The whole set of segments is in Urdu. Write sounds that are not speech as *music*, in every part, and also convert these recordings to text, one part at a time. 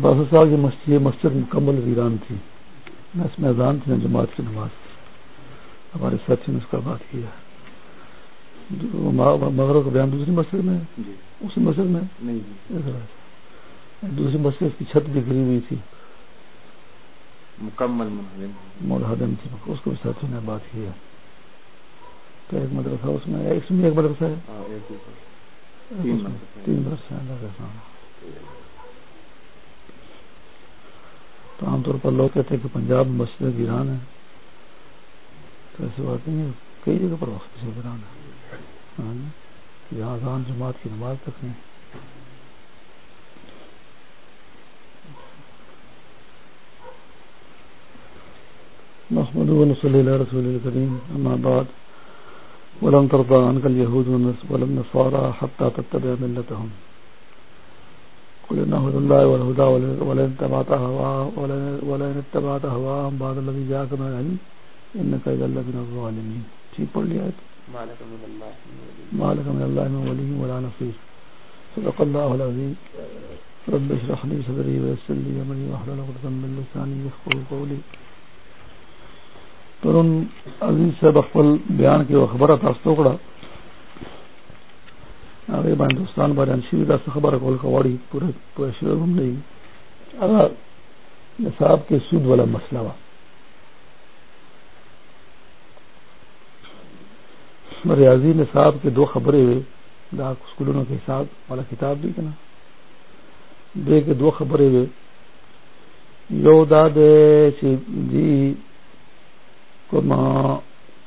باسو صاحب کی مسجد مسجد مکمل ویران تھی۔ اس میدان تھی جماعت کی نماز ہمارے ساتھی نے اس کا بات کیا۔ مغرب کا بیان دوسری مسجد میں؟ جی۔ اسی مسجد میں؟ دوسری مسجد کی چھت بھی گری ہوئی تھی۔ مکمل منہدم تھی اس کو بھی ساتھی نے بات کی ہے۔ تو ایک مدرسہ اس میں ایک میں ایک مدرسہ ہے؟ ہاں، تین مدرسہ تو عام طور پر لوگ کہتے ہیں کہ پنجاب میں مسجد گران ہے تو ایسی بات نہیں ہے، کئی جگہ پر وقت گران ہے ہاں جی۔ یہاں اذان جماعت کی نماز تک نہیں۔ محمد صلی اللہ رسول الکریم، اما بعد۔ ولم ترضى عنك اليهود ولم نصارى حتى تتبع ملتهم۔ قل إن هدى الله والهدى ولن اتبعت ولن اتبعت هواهم بعد الذي جاءك من العلم. إنك إذا لمن الظالمين. ٹھیک پڑھ لیا مالك من الله من ولي. ولا نصير. صدق الله العظيم. رب اشرح لي صدري ويسر لي امري واحلل عقدة من لساني يفقهوا قولي. پرون عزیز صاحب خپل بیان کې خبره تاسو کړه هغه باندې دوستان باندې شي دا خبره کول کوي پوره پوره شروع هم نه هغه نصاب کې سود والا مسله وا ریاضی نصاب کې دو خبرې وي دا سکولونو کې حساب والا کتاب دی کنه دې کې دو خبرې وي یو دا ده چې دی کومه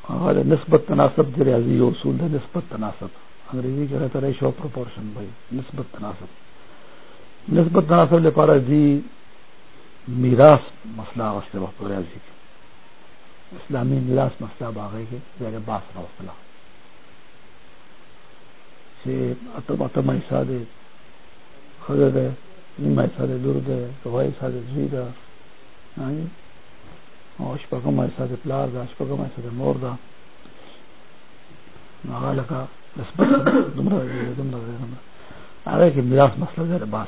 هغه نسبت تناسب ریاضی اصول ہے نسبت تناسب. انگریزی کے رہتا ریشو پروپورشن بھائی، نسبت تناسب۔ نسبت تناسب لے پا رہا جی میراث مسئلہ واسطے وقت ریاضی جی۔ کے اسلامی میراث مسئلہ باغے کے زیر باس وسلہ سے جی، اتم اتم ایسا دے خزر ہے، نیم ایسا دے درد ہے، دوائی ایسا دے زیر ہے ہاں جی ایسا د پلار دا شپږم ایسا د مور دا۔ هغه لکه نسبت دومره دومره هغه میراث باس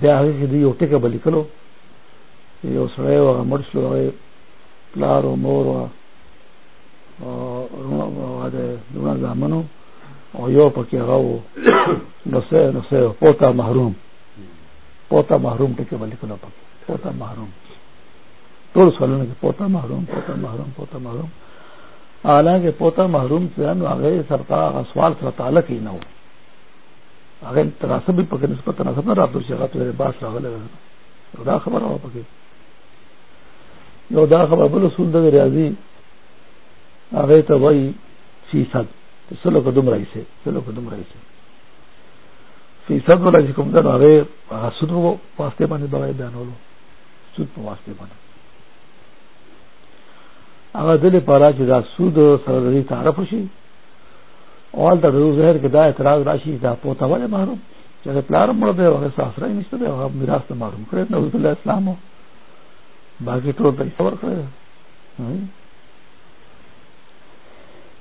بیا یو یو پلار و مور و رونا زامنو او یو پکی غو نسے نسے پوتا محروم پوتا محروم ٹکے بلی کلو پکی پوتا محروم ٹول سوالوں کی پوتا محروم پوتا محروم پوتا محروم حالانکہ پوتا محروم سے ہم آگے سرکار سوال سر تعلق ہی نہ ہو آگے تناسب بھی پکے نسبت تناسب نہ رہا تو شیخا تو باس رہا خبر ہوا پکے یو دا خبر بل اصول دا ریاضی آگے تو وہی فیصد سلو کو دم رہی سے سلو کو دم رہی سے فیصد والا جی کم دن آگے سود کو واسطے پانے بغیر بیان ہو لو۔ سود کو واسطے پانے اگر دل پارا چیزا سود سردی تعارف ہوشی اول تا درو زہر کے دا اعتراض راشی، دا پوتا والے محروم۔ چاہے پلارم مڑ دے وغیر ساسرہ ہی نشتے دے وغیر میراث محروم کړی کرے نوز اللہ اسلام ہو۔ باقی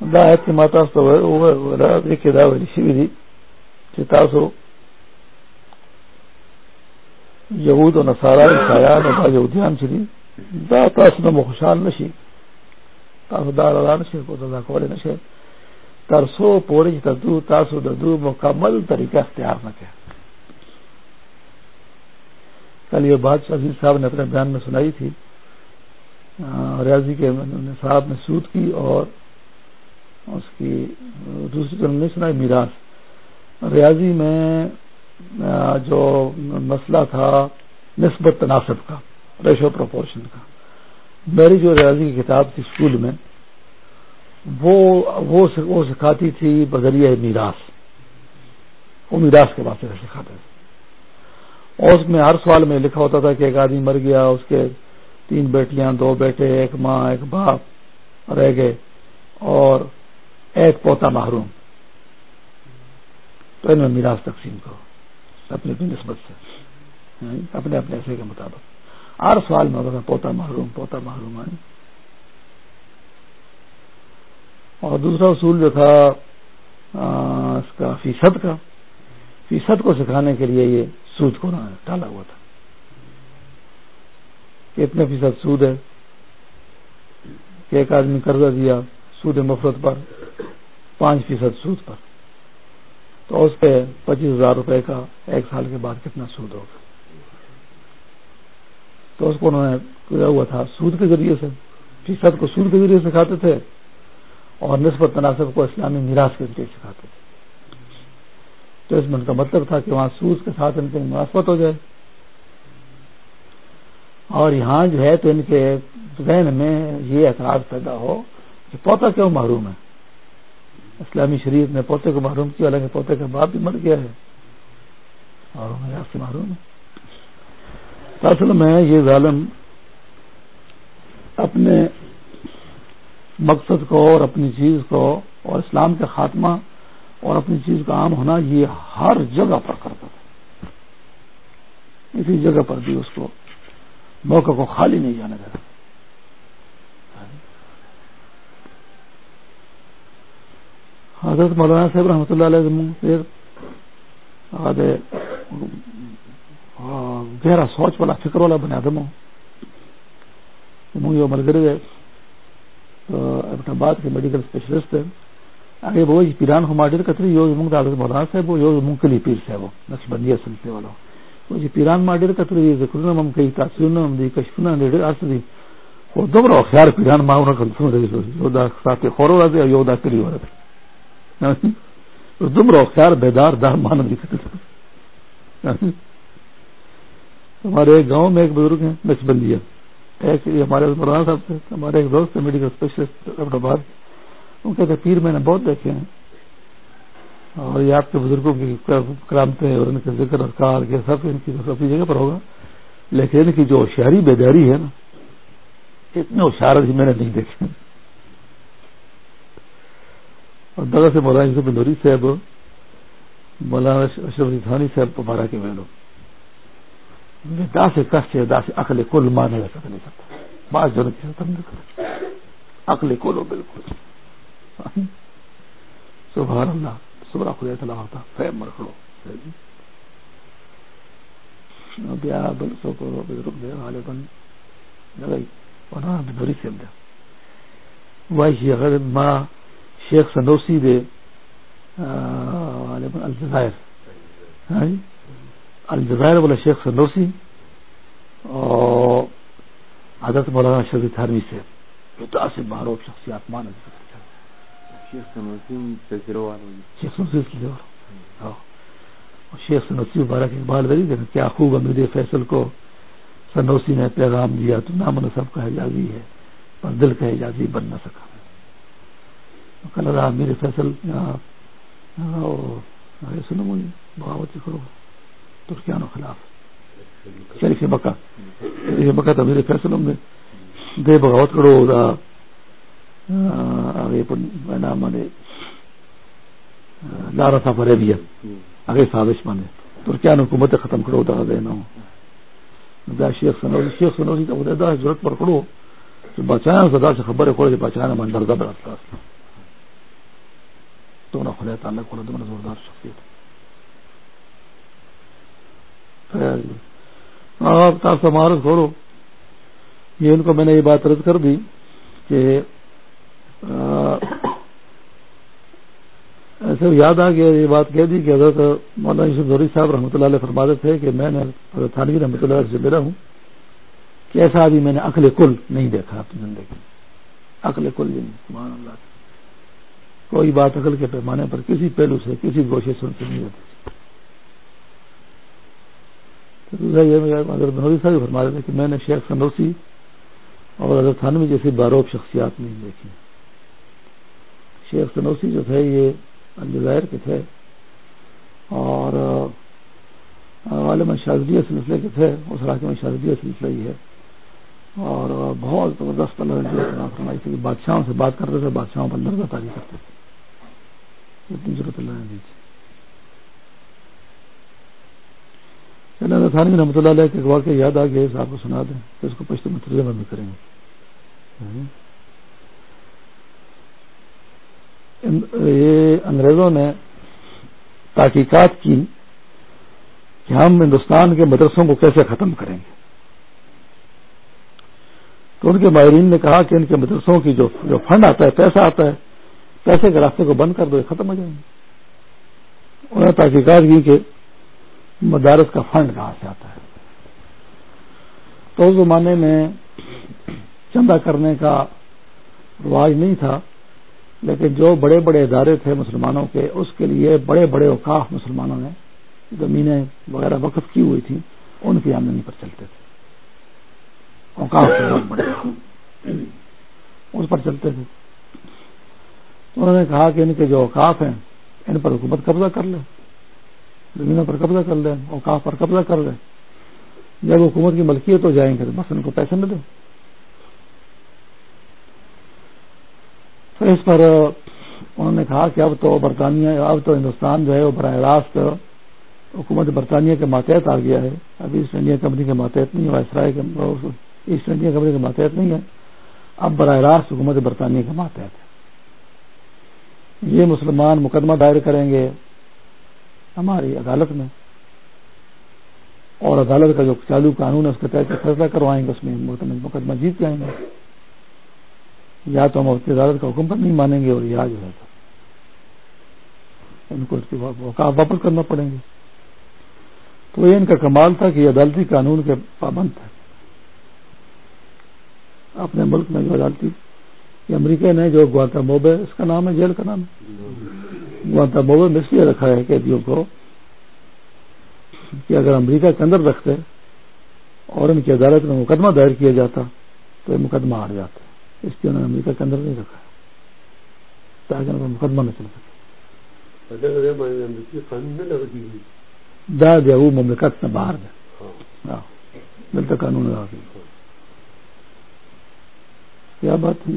ٹول پیسہ ورک دا ایت کی ماتا دیکھے دا ویلی شوی دی چی تاسو یہود و نصارا، عیسایان و دا یہودیان چی دا تاسو نمو خوشحال نشی تاسو دا رضا نشی کو دا کولی نشی ترسو پوری چی تدو تاسو ددو مکمل طریقہ اختیار نہ کیا کل یہ بات عزیز صاحب نے اپنے بیان میں سنائی تھی ریاضی کے صاحب نے سود کی اور اس کی دوسری طرف نہیں سنائی میراث۔ ریاضی میں جو مسئلہ تھا نسبت تناسب کا، ریشو پروپورشن کا۔ میری جو ریاضی کی کتاب تھی اسکول میں، وہ سکھاتی تھی بذریعہ میراث۔ وہ میراث کے واسطے سکھاتے تھے۔ اور اس میں ہر سوال میں لکھا ہوتا تھا کہ ایک آدمی مر گیا، اس کے تین بیٹیاں، دو بیٹے، ایک ماں، ایک باپ رہ گئے۔ اور ایک پوتا محروم۔ تو ان میں میراث تقسیم کرو۔ اپنی اپنی نسبت سے۔ ہاں، اپنے اپنے ایسے کے مطابق۔ ہر سوال میں ہوتا تھا پوتا محروم پوتا محروم آئی اور دوسرا اصول جو تھا اس کا فیصد کا۔ فیصد کو سکھانے کے لیے یہ سود کو ڈالا ہوا تھا۔ کتنے فیصد سود ہے۔ کہ ایک آدمی قرضہ دیا، سود مفرت پر۔ پانچ فیصد سود پر۔ تو اس پہ پچیس ہزار روپے کا ایک سال کے بعد کتنا سود ہوگا؟ تو اس کو انہوں نے کیا ہوا تھا، سود کے ذریعے سے، فیصد کو سود کے ذریعے سکھاتے تھے اور نسبت تناسب کو اسلامی میراث کے ذریعے سکھاتے تھے۔ تو اس میں ان کا مطلب تھا کہ وہاں سود کے ساتھ ان کی مناسبت ہو جائے۔ اور یہاں جو ہے تو ان کے ذہن میں یہ اعتراض پیدا ہو کہ پوتا کیوں محروم ہے؟ اسلامی شریف نے پوتے کو محروم کیا، حالانکہ پوتے کا باپ بھی مر گیا ہے۔ اور سے محروم ہے۔ اصل میں یہ ظالم اپنے مقصد کو اور اپنی چیز کو اور اسلام کا خاتمہ اور اپنی چیز کا عام ہونا، یہ ہر جگہ پر کرتا تھا۔ اسی جگہ پر بھی اس کو موقع کو خالی نہیں جانے دیتا۔ حضرت مولانا صاحب رحمۃ اللہ علیہ گہرا سوچ والا، فکر والا بنا دمو یہ مل گئے آباد کے میڈیکل اسپیشلسٹ ہے آگے وہ پیران کو مارڈر کتری یو منگ حضرت مولانا صاحب وہ یو منگ کلی پیر صاحب نقش بندی سلسلے والا وہ جی پیران مارڈر کتری ذکر ہم کئی تاثیر نم دی، کشفنا نیڑے ارس دی۔ وہ دوبارہ خیار پیران ماں انہیں کنسون رہی یو دا ساتھ خورو رہا یو دا کلی ہو رہا تم رو خیال بیدار دار مان ہمارے ایک گاؤں میں ایک بزرگ ہیں نقش بندی ایک ہمارے مولانا صاحب سے ہمارے ایک دوست میڈیکل اسپیشلسٹ آباد۔ ان کہتے پیر میں نے بہت دیکھے ہیں۔ اور یہ آپ کے بزرگوں کی کرامتے اور ان کے ذکر اور کار کے سب ان کی اپنی جگہ پر ہوگا۔ لیکن ان کی جو ہوشیاری بیداری ہے نا، اتنے ہوشیار میں نے نہیں دیکھے۔ اور دگا سے مولانا یوسف بندوری صاحب، مولانا اشرف علی تھانی صاحب کو کے ویلو. دا سے کس سے دا سے عقل کل مانے گا سکتا نہیں سکتا بعض جن کی ختم نہیں کرتا عقل کل ہو بالکل. سبحان اللہ سبرا خدا تعالیٰ ہوتا فیم مرکڑو بیا بل سو کو بزرگ دے غالباً لگائی مولانا بندوری صاحب دے وائی اگر ماں شیخ سنوسی دے الجزائر۔ ہاں جی؟ الجزائر والا شیخ سنوسی اور حضرت مولانا شرفی تھانوی سے۔ معروف شخصیات مان شیخ سنوسی مبارک اقبال دری دے کیا خوب امیر فیصل کو سنوسی نے پیغام دیا تو نام نصب کا اعجازی ہے پر دل کا اعجازی بن نہ سکا۔ کل رہا میرے فیصل سنو مجھے بغاوت کرو ترکیانوں خلاف شریف مکہ شریف مکہ تو میرے فیصلوں میں دے بغاوت کرو دا آگے نام مانے لارا تھا پرے بھی آگے سازش مانے ترکیان حکومت ختم کرو دا دے نہ دا شیخ سنوسی شیخ سنوسی تو دا ضرورت پر کرو بچانا سدا سے خبر ہے کوئی بچانا من درد برات دونوں خدا تعالیٰ کو دونوں زوردار شخصیت جی۔ آپ سمارت کھولو یہ ان کو میں نے یہ بات رد کر دی کہ ایسے یاد آ گیا، یہ بات کہہ دی کہ حضرت مولانا یوسف زوری صاحب رحمۃ اللہ علیہ فرماتے تھے کہ میں نے حضرت تھانوی رحمۃ اللہ سے ملا ہوں کہ ایسا آدمی میں نے عقل کل نہیں دیکھا اپنی زندگی عقل کل نہیں سبحان اللہ۔ کوئی بات عقل کے پیمانے پر کسی پہلو سے کسی گوشے سے نہیں ہوتی۔ اگر بنوری صاحب فرما رہے تھے کہ میں نے شیخ سنوسی اور حضرت تھانوی جیسی باروب شخصیات نہیں دیکھی۔ شیخ سنوسی جو تھے یہ الجزائر کے تھے اور عالم شاذیہ سلسلے کے تھے، اس علاقے میں شاذیہ سلسلہ ہی ہے۔ اور بہت زبردست اللہ فرمائی تھی کہ بادشاہوں سے بات کرتے تھے، بادشاہوں پر لرزہ تاری کرتے تھے۔ اتنی ضرورت اللہ نے دی تھی۔ تھانوی رحمۃ اللہ علیہ کے واقعہ یاد آ گیا صاحب کو سنا دیں۔ تو اس کو پشت میں ترجمہ بھی کریں گے۔ ہاں۔ یہ انگریزوں نے تحقیقات کی کہ ہم ہندوستان کے مدرسوں کو کیسے ختم کریں گے۔ تو ان کے ماہرین نے کہا کہ ان کے مدرسوں کی جو جو فنڈ آتا ہے، پیسہ آتا ہے پیسے کے راستے کو بند کر دو ختم ہو جائیں گے انہوں نے تحقیقات کی کہ مدارس کا فنڈ کہاں سے آتا ہے۔ تو اس زمانے میں چندہ کرنے کا رواج نہیں تھا، لیکن جو بڑے بڑے ادارے تھے مسلمانوں کے، اس کے لیے بڑے بڑے اوقاف مسلمانوں نے زمینیں وغیرہ وقف کی ہوئی تھیں، ان کی آمدنی پر چلتے تھے۔ اوقاف بڑے۔ اس پر چلتے تھے۔ انہوں نے کہا کہ ان کے جو اوقاف ہیں، ان پر حکومت قبضہ کر لے۔ زمینوں پر قبضہ کر لیں اوقاف پر قبضہ کر لیں جب حکومت کی ملکیت ہو جائیں گے تو بس ان کو پیسے ملے تو اس پر انہوں نے کہا کہ اب تو برطانیہ، اب تو ہندوستان جو ہے، وہ براہ راست حکومت برطانیہ کے ماتحت آ گیا ہے۔ ابھی ایسٹ انڈیا کمپنی کے ماتحت نہیں وائسرائے ایسٹ انڈیا کمپنی کے ماتحت نہیں ہے۔ اب براہ راست حکومت برطانیہ کے ماتحت ہے۔ یہ مسلمان مقدمہ دائر کریں گے ہماری عدالت میں۔ اور عدالت کا جو چالو قانون ہے، اس کے تحت فیصلہ کروائیں گے، اس میں مقدمہ جیت جائیں گے۔ یا تو ہم اس کی عدالت کا حکم پر نہیں مانیں گے اور یا جو ہے ان کو اس واپس کرنا پڑیں گے۔ تو یہ ان کا کمال تھا کہ یہ عدالتی قانون کے پابند تھے۔ اپنے ملک میں جو عدالتی یہ امریکہ نے جو گوانتا موبے اس کا نام ہے جیل کا نام گوانتا موبے میں اس لیے رکھا ہے قیدیوں کو کہ اگر امریکہ کے اندر رکھتے اور ان کی عدالت میں مقدمہ دائر کیا جاتا تو یہ مقدمہ ہار جاتا اس لیے انہوں نے امریکہ کے اندر نہیں رکھا تاکہ ان کا مقدمہ نہ چل سکے۔ دیا وہ مملکت سے باہر دے ملتا قانون کیا بات ہے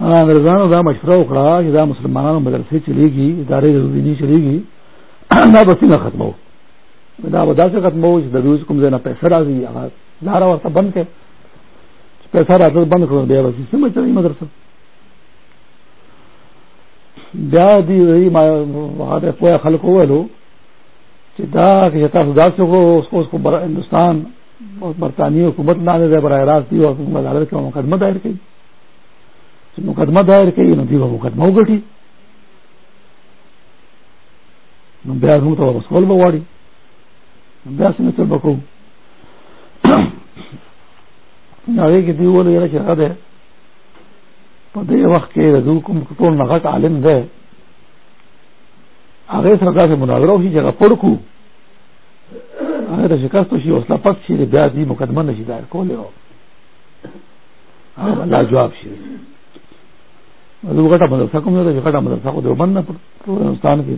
انگریزانو دا مشورہ اکڑا کہ دا مسلمانانو مدرسے چلے گی ادارے ضروری نہیں چلے گی دا بسی نہ ختم ہو دا بدا سے ختم ہو دا روز کم دینا پیسہ راضی لارا ورطا بند کے پیسہ راتا بند کرو بیا بسی سے میں چلی مدرسہ بیا دی رہی وہاں کوئی خلق ہوئے لو کہ دا کہ جتا سدا سے ہو اس کو اس کو ہندوستان حکومت نہ براہ راست دی اور عدالت کا مقدمہ دائر کی۔ مقدمہ دائر کی ندی وہ مقدمہ ہو گٹھی بیاس ہوں تو مسکول بواڑی بیاس میں چل بکو۔ آگے کی دیو بولے چاہ دے۔ پدے وقت کے رضو کم تو نغت عالم دے۔ آگے سرکار سے مناظرہ اسی جگہ پڑکو هغه د شکست شي اوس لا پات شي بیا دې مقدمه نشي دایر کوله او لا جواب شي نو غټه مدرسه کوم نه غټه مدرسه خو دیوبند نه پاکستان کې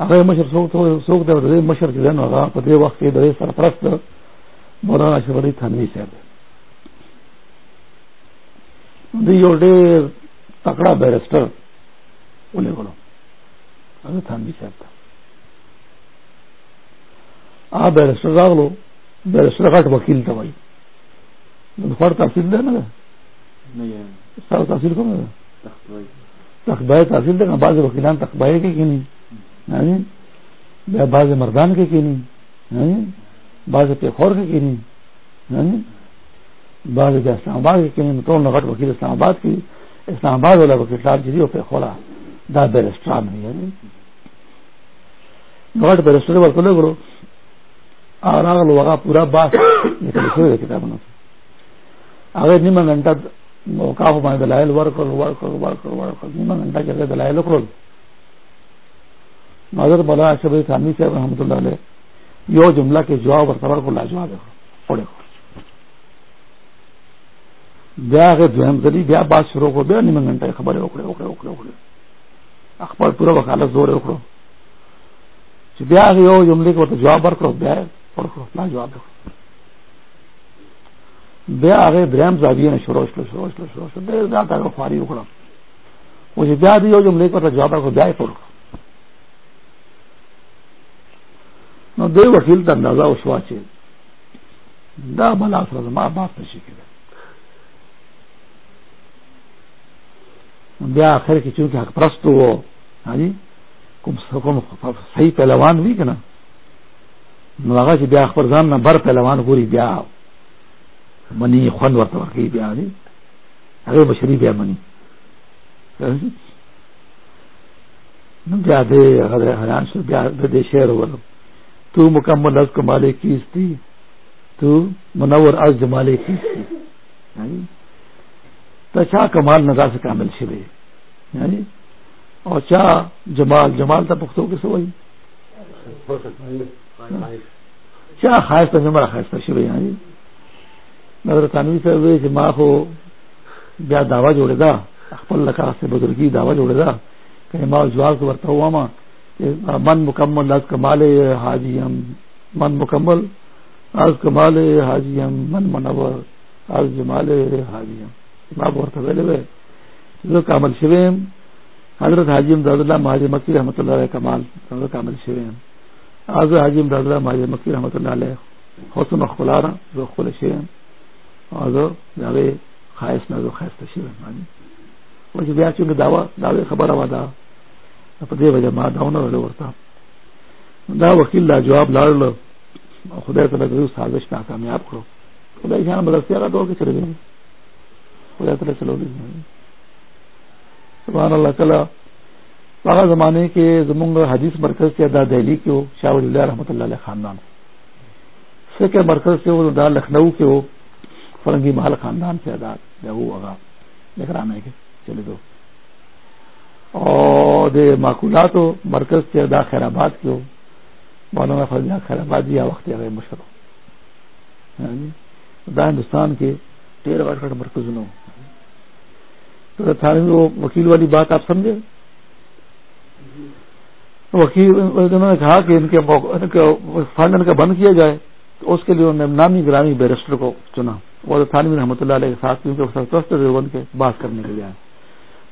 هغه مشر څوک څوک دی مشر چې نو هغه په دې وخت کې د سرپرست مولانا اشرف علي تھانوي صاحب دی یو ډېر تکړه بیرسټر ولې غلو هغه تھانوي صاحب آ بیرسٹر راغلو بیرسٹر غټ وکیل ته وای نو تحصیل ده نه نه سره تحصیل کوم نه تخبای تحصیل ده بعض وکیلان تخبای کې کینی نه بیا بعض مردان کې کینی نه بعض په خور کې نه بعض د اسلام آباد کې کینی ټول غټ وکیل اسلام آباد کې اسلام آباد ولا وکیل صاحب چې په خورا دا بیرسټر نه یعنی غټ بیرسټر ورته لګرو اور راغلو هغه پورا باس لیکل شوی دی کتابونو هغه نیمه غنټه موقاف باندې دلایل ورکړل ورکړل ورکړل ورکړل نیمه غنټه کې دلایل وکړل حضرت مولانا اشرف علی تھانوی صاحب رحمۃ اللہ علیہ یو جملہ کے جواب اور خبر کو لاجواب پڑے بیا هغه دویم ځلی، بیا بات شروع کو، بیا نیمه غنټه خبره وکړه وکړه وکړه وکړه خپل پورا وکالت زور وکړو چې بیا یو جملې کو ته جواب ورکړو بیا لا جواب بیا هغه دریم زاویه نه شروع شو شروع شو شروع شو ډېر زیات هغه خواري وکړه او چې بیا دې یو جملې کو جواب ورکړو بیا یې پړو نو دوی وکیل ته اندازه وشوا چې دا بلا سره ما باپ نشي کېدای بیا آخر کې چونکه حق پرست وو هاني ہاں جی؟ کوم کوم صحیح پهلوان وی کنه نو هغه چې بیا خبر ځان نه بر پهلوان ګوري بیا منی خوان ورته ورکی بیا دی. هغه بشری بیا منی. نو بیا دې هغه حیران شو، بیا دې شعر ورو تو مکمل از کمال کیستی؟ تو منور از جمال کیستی؟ یعنی؟ تو چا کمال نظر سے کامل شبے یعنی؟ اور چا جمال جمال تھا پختوں کے سوئی چا خاص تھا میرا خاص تھا شبے یعنی نظر تانوی سے ہوئے جمع ہو بیا دعوی جوڑے دا اخبر لکا سے بزرگی دعوی جوڑے دا، کہ ماں جواب کو برتا ہوا ماں من مکمل از کمال حاجی ہم من مکمل از کمال حاجی ہم من منور از جمال حاجی ہم۔ ما بورته ویلې وې زه کامل شوم حضرت حاجی امداد الله ماجد مکی رحمت الله علیه کمال زه کامل شوم از حاجی امداد ماجد مکی رحمت الله علیه حسن خلارا زه خپل شوم از دا خاص نه زه خاص شوم معنی او چې بیا چې داوا دا خبره ودا په دې وجه ما داونه ورته دا وکیل لا جواب لاړل خدای تعالی دې سازش ناکامیاب کړو خدای جان بدرسیا را دوه کې چلے گئے خدای تعالی چلو گئے سبحان اللہ کلا هغه زمانه کې زمونږ حدیث مرکز کې دا دہلی کې وو شاه ولی الله رحمت الله علیه خاندان فکر مرکز کې وو لکھنؤ کې وو فرنگی محل خاندان سے ادا دا وہ هغه نگرانه کې چلے دو۔ اور دے معقولات ہو، مرکز سے ادا خیر آباد کی ہو۔ مولانا فضلہ خیر آباد جی، یا وقت آگے مشرو یعنی ہاں جی؟ دا ہندوستان کے ٹیر وارکٹ مرکز نو تو تھانے وہ وکیل والی بات آپ سمجھے؟ وکیل انہوں نے کہا کہ ان کے فنڈ ان کا بند کیا جائے، تو اس کے لیے انہوں نے نامی گرامی بیرسٹر کو چنا۔ وہ تھانوی رحمۃ اللہ علیہ کے ساتھ کیونکہ بند کے بات کرنے کے لیے آئے۔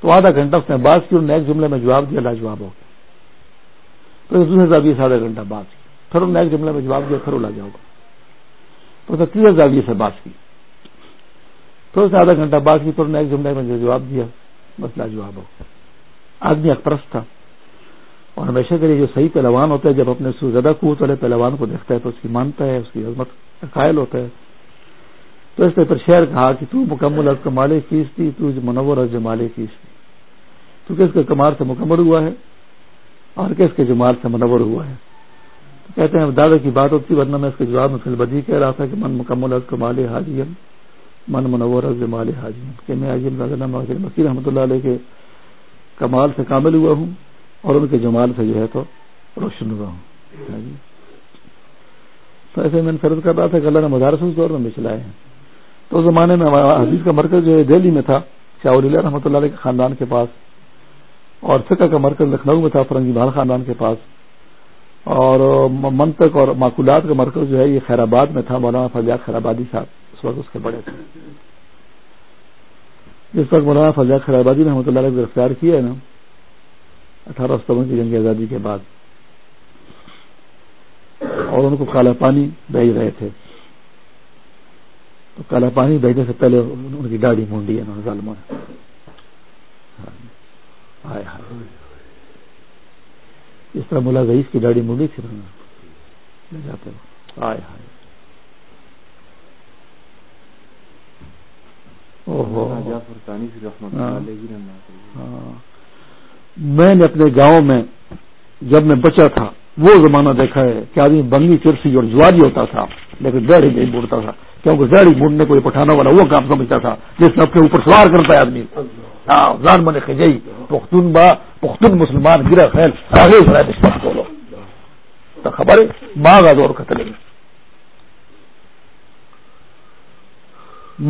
تو آدھا گھنٹہ اس نے بات کی اور ایک جملے میں جواب دیا، لاجواب ہو گیا۔ تو دوسرے زاویے سے آدھا گھنٹہ بات کی، پھر انہوں نے ایک جملے میں جواب دیا، پھر لا جاؤ گا تو تیسرے زاویے سے بات کی۔ پھر اس نے آدھا گھنٹہ بات کی، پھر انہوں نے ایک جملے میں جواب دیا، بس لاجواب ہو آدمی اکپرست تھا۔ اور ہمیشہ کے لیے جو صحیح پہلوان ہوتا ہے، جب اپنے زیادہ قوت والے پہلوان کو دیکھتا ہے تو اس کی مانتا ہے، اس کی عظمت قائل ہوتا ہے۔ تو اس نے پھر شہر کہا کہ تو مکمل از کمالے فیس تھی تو منور از جمالے فیس تھی تو کس کے کمال سے مکمل ہوا ہے؟ اور کس کے جمال سے منور ہوا ہے؟ تو کہتے ہیں دادا کی بات ہوتی، ورنہ میں اس کے جواب میں فلبدی کہہ رہا تھا کہ من مکمل از کمال حاجی من منور از جمال حاجی کہ میں حاجی رحمۃ اللہ علیہ کے کمال سے کامل ہوا ہوں۔ اور ان کے جمال سے جو ہے تو روشن ہوا ہوں۔ ہاں جی۔ تو ایسے میں فرض کر رہا تھا کہ اللہ نے مدارس اس دور میں بھی چلائے ہیں۔ تو اس زمانے میں حدیث کا مرکز جو ہے دہلی میں تھا، شاہ اللہ رحمۃ اللہ علیہ کے خاندان کے پاس، اور فقہ کا مرکز لکھنؤ میں تھا، فرنگی بال خاندان کے پاس۔ اور منطق اور معقولات کا مرکز جو ہے یہ خیر آباد میں تھا، مولانا فضیات خیر آبادی صاحب اس وقت اس کے بڑے تھے۔ جس وقت مولانا فضیات خیر آبادی نے رحمۃ اللہ علیہ گرفتار کیا ہے نا اٹھارہ ستاون کی جنگ آزادی کے بعد اور ان کو کالا پانی بھیج رہے تھے۔ تو کالا پانی بھیجنے سے پہلے ان کی ڈاڑی مونڈی ہے انہوں نے ظالموں نے۔ اس طرح ملا رئیس کی ڈاڑی مونڈی تھی لے جاتے ہائے ہائے۔ میں نے اپنے گاؤں میں جب میں بچا تھا، وہ زمانہ دیکھا ہے کہ آدمی بنگی چرسی اور جواری ہوتا تھا، لیکن ڈیڑھی نہیں بوڑھتا تھا، کیونکہ ڈیڑھی بوڑھنے کو پٹھانا والا وہ کام سمجھتا تھا جس میں اپنے اوپر سوار کرتا ہے آدمی۔ ہاں جان من خجئی پختون با، پختون مسلمان گرا خیل، آگے بولو تو خبر ہے، ماں کا دور قتل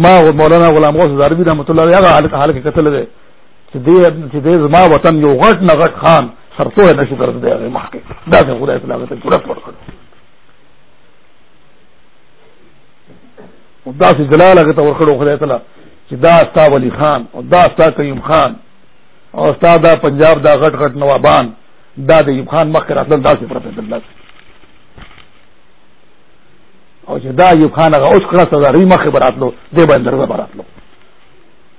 ماں مولانا غلام غوث زاروی رحمۃ اللہ علیہ حال کے قتل ہے۔ دے ماں وطن جو غٹ نہ غٹ خان سرسو ہے نشو کر دے ماں کے دا سے خدا اطلاع پورا پڑ کر دا سے جلال اگر تو ورکڑو خدا اطلاع کہ دا استا ولی خان اور دا استا قیم خان اور استا دا پنجاب دا غٹ غٹ نوابان، دا دا یوب خان مخ کر اطلاع دا سے پرپیت اللہ سے دا ایوب خان هغه اوس کړه سزا ری مخه براتلو دې باندې درځه براتلو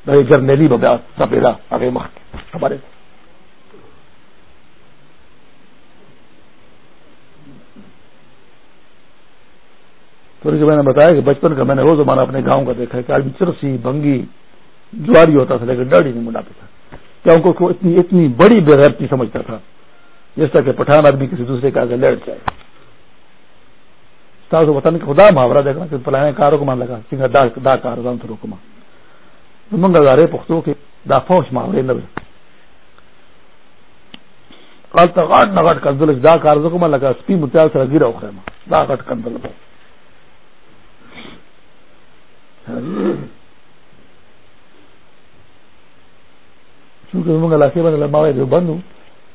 دا جرنیلی به بیا سپیدا هغه مخ خبره تھوڑی سی میں نے بتایا کہ بچپن کا میں نے وہ زمانہ اپنے گاؤں کا دیکھا ہے کہ آدمی چرسی، بنگی، جواری ہوتا تھا لیکن ڈاڑی نہیں منڈاتا تھا۔ کیا ان کو اتنی اتنی بڑی بےغیرتی سمجھتا تھا؟ جس طرح کہ پٹھان آدمی کسی دوسرے کا آگے لیٹ جائے۔ تاز وطن خدا محاورہ دیکھنا کہ پلانے کاروں کو مان لگا سنگا دا دا کار دان تھرو کما منگا دارے پختو کے دا فوش محاورے نہ قال نہ غاٹ کندل دا کار کو مان لگا سپی متیال سے گیرا اخرے ما. دا غاٹ کندل با. چونکہ منگا علاقے بندے لماوے جو بندو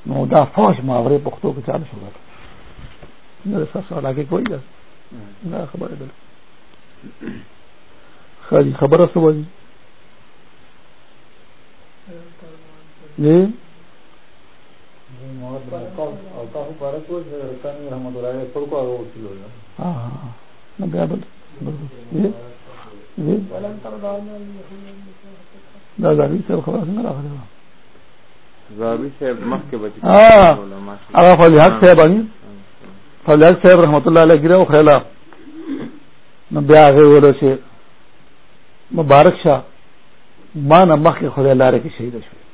نو دا فوش محاورے پختو کے چال شروع میرے ساتھ علاقے کوئی جاتا خبر خالی خبر سب جی دادا بھی صاحب فلیحق صاحب صاحب رحمت بیا مبارک شاہ ماں نمک کے لارے کی شہید تو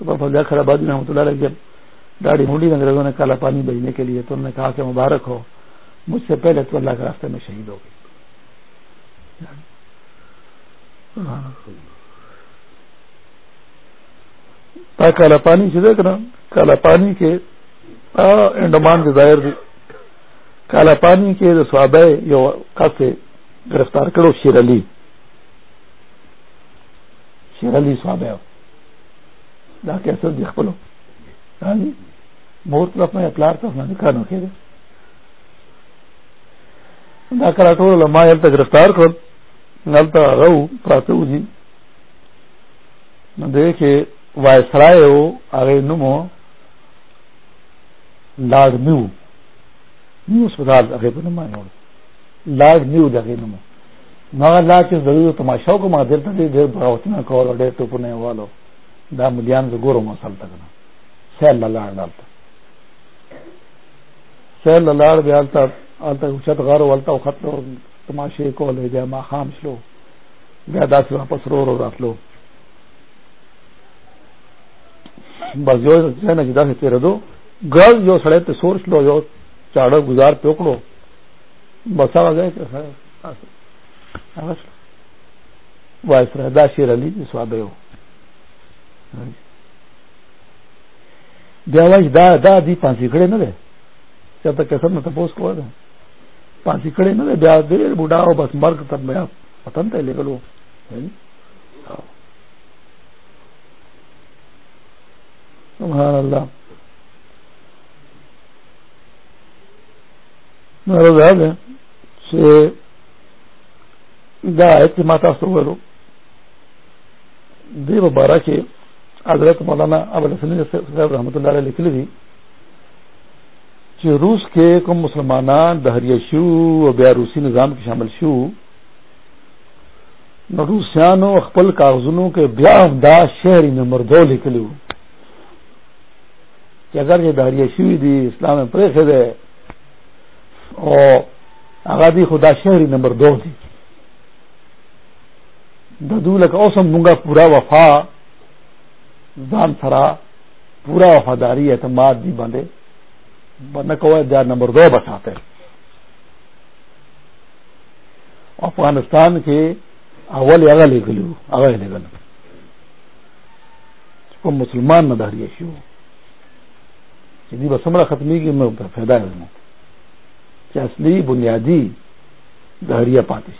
فضل خیر آبادی رحمۃ اللہ علیہ جب داڑھی مونڈی انگریزوں نے کالا پانی بھیجنے کے لیے تو انہوں نے کہا کہ مبارک ہو، مجھ سے پہلے تو اللہ کے راستے میں شہید ہو گئی۔ کالا پانی سے دیکھ رہا کالا پانی کے انڈمان کے ظاہر کالا پانی کے جو سواب ہے جو گرفتار کرو، شیر علی۔ شیر علی سواب ہے کیسے دیکھ پلو۔ ہاں جی۔ بہت طرف میں اپلار تھا میں نکال رکھے گا دا کرا ٹول ما یلتا گرفتار کر نلتا رو پراتو جی۔ دیکھے، وائسرائے ہو، آگے نمو لاڈ نیو۔ نیو اسپتال اگے پہ نما لاڈ نیو دگے نما مگر لا کے ضرور تماشا کو ما دیر تک دیر بغاوتنا کول ډېر ټوپونه والو دا مليان ز ګورو ما سال تک سیل لاړ دالتا سیل لاړ بیا التا التا چت غارو ولتا خط تماشے کول بیا ما خام شلو. بیا داس واپس رو رو راتلو. بس جو څنګه چې دا څه تیر دو گز جو سڑے تو سورس لو جو چاڑو گزار پوکڑو بسا گئے وائس رہدا شیر علی سواب ہو دیواج دا دا دی پانسی کھڑے نہ دے جب تک کسر نہ تپوس کو پانسی کھڑے نہ دے بیا دیر بوڑھا ہو بس مرگ تب میں پتن تے لے گلو سبحان اللہ ماتا سو دیو بارہ کے حضرت مولانا ابو صاحب رحمۃ اللہ علیہ لکھ لی کہ روس کے کم مسلمان دہریہ شو و بیا روسی نظام کے شامل شو نہ روسیانو اخبل کاغذنوں کے بیا دا شہری میں مردو لکھ لو کہ اگر یہ دہریہ شوی دی، اسلام میں آغادی خدا شہری نمبر دو تھی ددول کا اوسم منگا پورا وفا زان سرا پورا وفاداری اعتماد دی بندے۔ دیا نمبر دو بساتے۔ افغانستان کے اول اگل گلو اگل کو مسلمان نہ دہری شو یعنی بس ہمارا ختمی کی میں فائدہ ہے۔ کہ اصلی بنیادی دہریا پاتی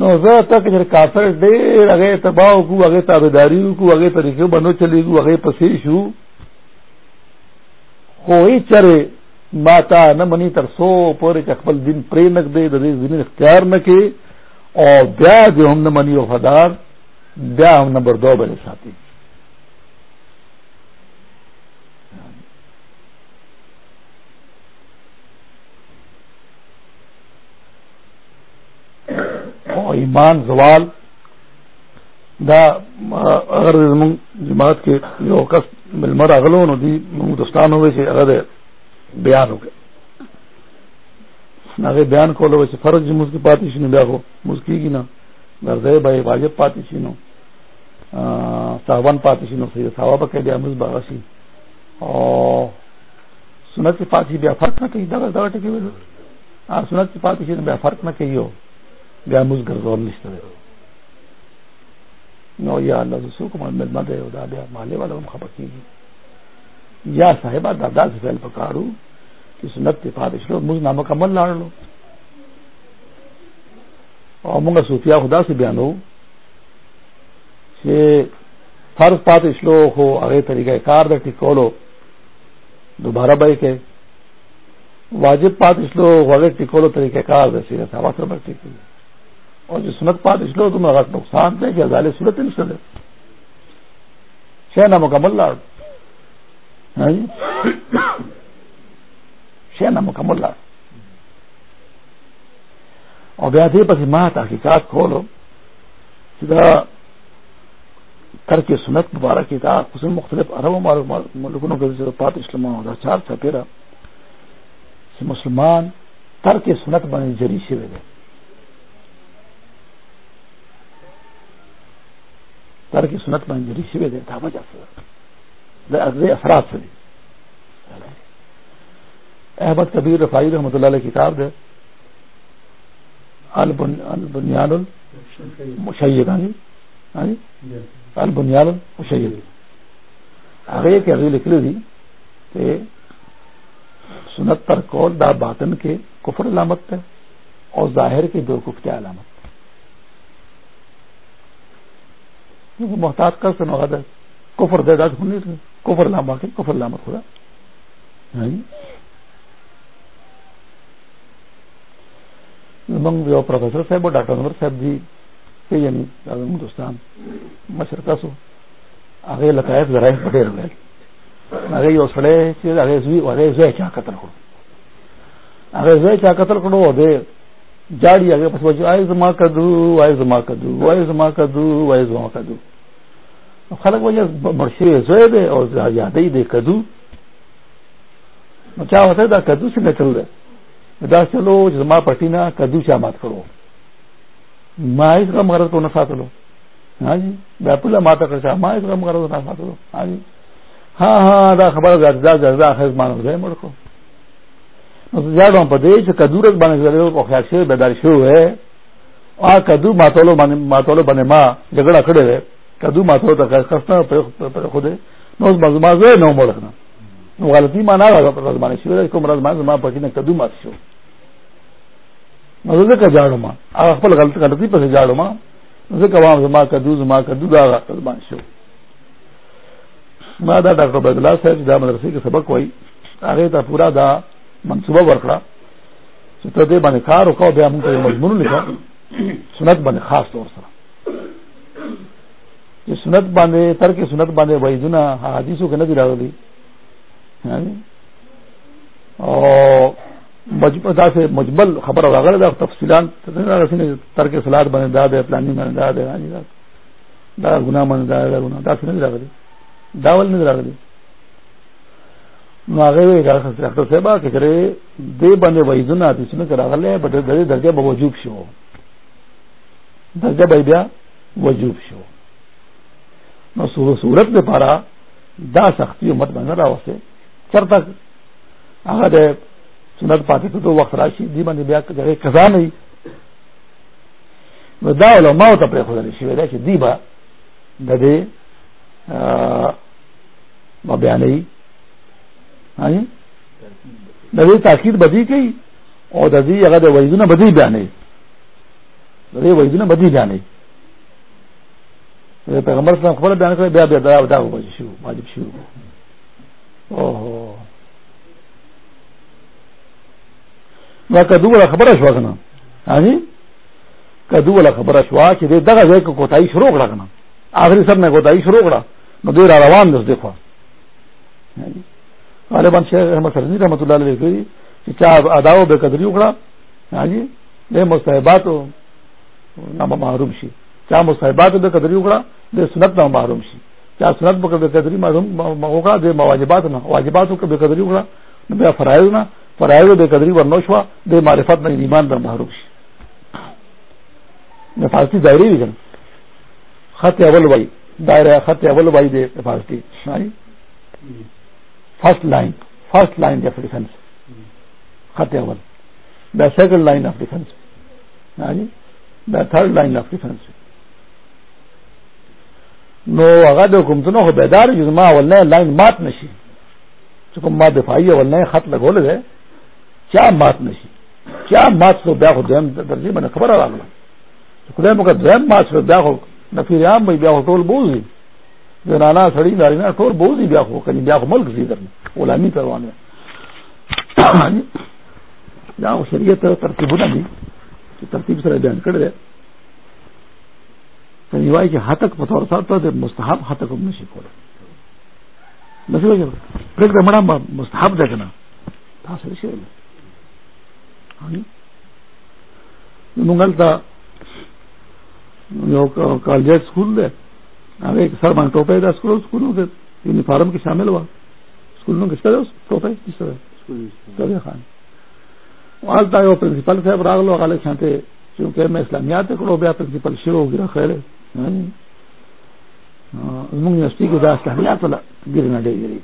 نو زه تک جر کافر ډېر هغه تباہ کو، هغه تابعداري کو هغه طریقې بنو چلی کو هغه پسې شو. خو یې ماتا نه منی تر سو پر چې خپل دین پرې نک دی د دې دین اختیار نہ کې او بیا دې هم نه منی وفادار بیا هم نمبر دو بنے ساتي. ایمان زوال دا، اگر جماعت کے جو کس ملمر اگلو نو دی دستان ہوئے سے اگر بیان ہو گئے بیان کو لو ویسے فرق جمع کی پاتی شنو بیا ہو مسکی کی نا گردے بھائی واجب پاتی شنو صاحبان پاتی شنو سید صحابہ بکے بیا مز باغشی اور سنت کی پاتی بیا فرق نہ کہی دغه دغه ټکی ویل سنت کی پاتی شنو بیا فرق نہ کہی نو یا الله رسول کوم مل مده او دا بیا مالې والا هم خپکیږي یا صاحبہ دادا سے فعل پکارو کہ سنت کے کی پاتی شلو مز نامکمل لاړ لو او موږ صوفیا خدا سے بیانو چې فرض پاتې شلو، خو هغه طریقې کار د ټیکولو. دوبارہ بھائی کے واجب پات اسلو وغیرہ ٹکولو طریقہ کار دے تھا واسر بھر ٹکی اور جو سنت پات اسلو تم اگر نقصان دے کہ ازال سورت نہیں سلے شہ نہ مکمل ہاں جی؟ شہ نہ مکمل اور بیا تھی ماہ تحقیقات کھولو، سیدھا کر کے سنت مبارک کی تھا خصوص مختلف عرب ملکوں کے پات اسلام چار تھا مسلمان تر کے سنت بنے جری سے دے تر کی سنت بنے جری سے دے، تھا وجہ سے اثرات سے احمد کبیر رفائی رحمۃ اللہ علیہ کتاب دے۔ البنیان المشید ہاں جی ہاں جی البنیاد مشید آگے کہ اگلی لکھ لی کہ سنت پر کول دا باطن کے کفر علامت ہے اور ظاہر کی دو کفت علامت۔ محتاط کر سن ہے۔ کفر دے داد ہونے ہونی کفر لامہ کے، کفر علامت خدا۔ ہاں جی۔ پروفیسر صاحب اور ڈاکٹر انور صاحب جی کہ یعنی ہندوستان، مشرقہ سو۔ آگے لطائف ذرائف پٹیر ہوئے آگے یہ سڑے آگے زوی آگے زوی چاہ قتل کرو۔ آگے زوی چاہ قتل کرو دے جاڑی آگے پس بچو، آئے زما کدو آئے زما کدو آئے زما کدو آئے زما کدو خلق وجہ مرشی زوی دے اور یادی دے کدو۔ چاہ ہوتا ہے دا کدو سے نکل دے۔ دا چلو، زما پٹینا کدو چاہ مات کرو۔ ما اس کا مرض کو نہ ساتھ لو ہاں جی؟ بیپ اللہ ماتا کرتا ما اس کا مرض نہ ساتھ لو ہاں جی؟ ہاں ہاں دا خبر زیادہ زیادہ مان ہو گئے مڑ کو جاڑوں پر دیش کدورت بنے کو خیال سے بیداری شروع ہے آ کدو ماتولو باندې ماتولو بنے ماں جھگڑا کھڑے رہے کدو ماتولو ته خسته پر تک کسنا خود نوز مزما جو نو مڑ رکھنا غلطی مانا رزمانے شروع کو مرض مان ماں پکی نے کدو مات شو مزه کا جاړو ما خپل غلط غلطي په جاړو ما ځکه وام زما کدو زما کدو دا قربان شو ما دا ډاکټر عبد الله صاحب دا مدرسې کې سبق وای هغه ته پورا دا منصوبه ورکړه چې ته دې باندې کار وکاو بیا موږ ته مضمون لیکو سنت باندې خاص طور سره چې سنت باندې تر کې سنت باندې وایذونه حدیثو کې نه دی راغلي ہاں جی؟ او دا سے مجمل خبر اگر دا تفصیلان ترک سلاد بنے دا دے پلانی ہاں جی، بنے دا دے دا گناہ بنے دا دا دا سے نہیں راغلی۔ داول نہیں راغلی نو هغه وی ډاکټر صاحب چې کرے دې باندې وایذونه د څه نه راغله په دې درجه به وجوب شو درجه به بیا وجوب شو نو صورت لپاره دا سختی امت باندې راوسته چرته هغه سنت پاتے تو وقت راشی دی باندې بیا کړه قضا نه نو دا علماء ته پر خدای شي ویل چې دی با د دې ما بیانې هاي تاکید بدی کوي او د دې هغه د وایذونه بدی بیانې د دې وایذونه بدی بیانې پیغمبر صلی الله علیه وسلم بیان کړی بیا بیا دا دا واجب شو واجب شو اوه نو کدو ولا خبره شو کنه هاني کدو ولا خبره شو چې دغه ځای کو کوتای شروع کړه کنه اخري سر نه کوتای شروع کړه نو دوی را روان دي دغه غالبا شیخ احمد سرزی رحمت الله علیه کوي چې چا اداو به قدر ہاں یو جی، کړه هاني له مستحبات نہ محروم شي چا مصاحبات به قدرې وکړه د سنت نه محروم شي چا سنت به قدرې محروم وکړه د واجبات نه واجبات به قدرې وکړه نو بیا فرایض نه فرایض به قدرې ورنو شو د معرفت نه ایمان در محروم شي نه فارسی دایره وی خط اول وای دایره خط اول وای د فارسی first line first line of defence خط اول دا second line of defence the third line of defence نو هغه د حکومتونو خو بیدار چې ما ولنه لاین مات نشي چې کوم ما دفاعي ولنه خط لګول دی چا مات نشي چا مات شو بیا خو دیم درځي باندې خبره راغله خدای موږ دیم مات شو بیا خو نفیر عام بیا خو ټول بوزي زنانا سړی نارینه ټول بوزي بیا خو کني بیا خو ملک زی درنه غلامي روانه دا *coughs* شریعت ترتیبونه دي چې ترتیب سره بیان کړی دی وای چې حتک په تور سره د مستحب حتک هم نشي کولای نشي وایي پرېږده مړه مستحب ده کنه تاسو شي موږ هلته یو کالج سکول دی هغه یک سر باندې ټوپه ده سکول سکولونو کې یونیفارم کې شامل سکولونو کې څه ټوپه دي څه ده خان۔ والتا یو پرنسپل صاحب راغلو هغه شانته چې میں اسلامیات کړو بیا پرنسپل شروع وګړه خیر زموږ یونیورسيټي کې دا اسلامیات ولا ګیر نه ډېری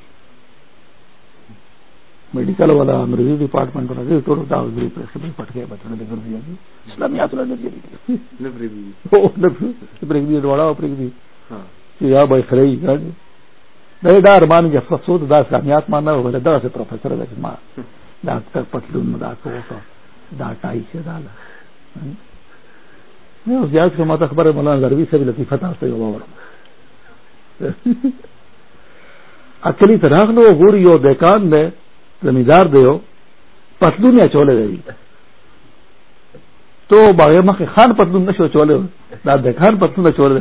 میډیکل والا امریکي ډپارټمنټ ولا دې ټول دا غري پر څه پټکې بچنه دې ګرځي اسلامیات نه ګری نه پرېږدي او نه پرېږدي ډوړا پرېږدي چې یا به خړې غاړي دا دا ارمان چې افسوس دا اسلامیات ما نه ولا دا څه پروفیسور *laughs* دی ما دا تک پتلون دا کوټه دا ٹائی سے ټای شه دا زیاد سے ماتا خبر مولانا زروی سے بھی لطیفہ تھا سے اکلی طرح نو گوری ہو دیکان میں زمیندار دے ہو پتلون یا چولے گئی تو باغ مخ خان پتلون نشو چولے ہو دا دیکان پتلون چولے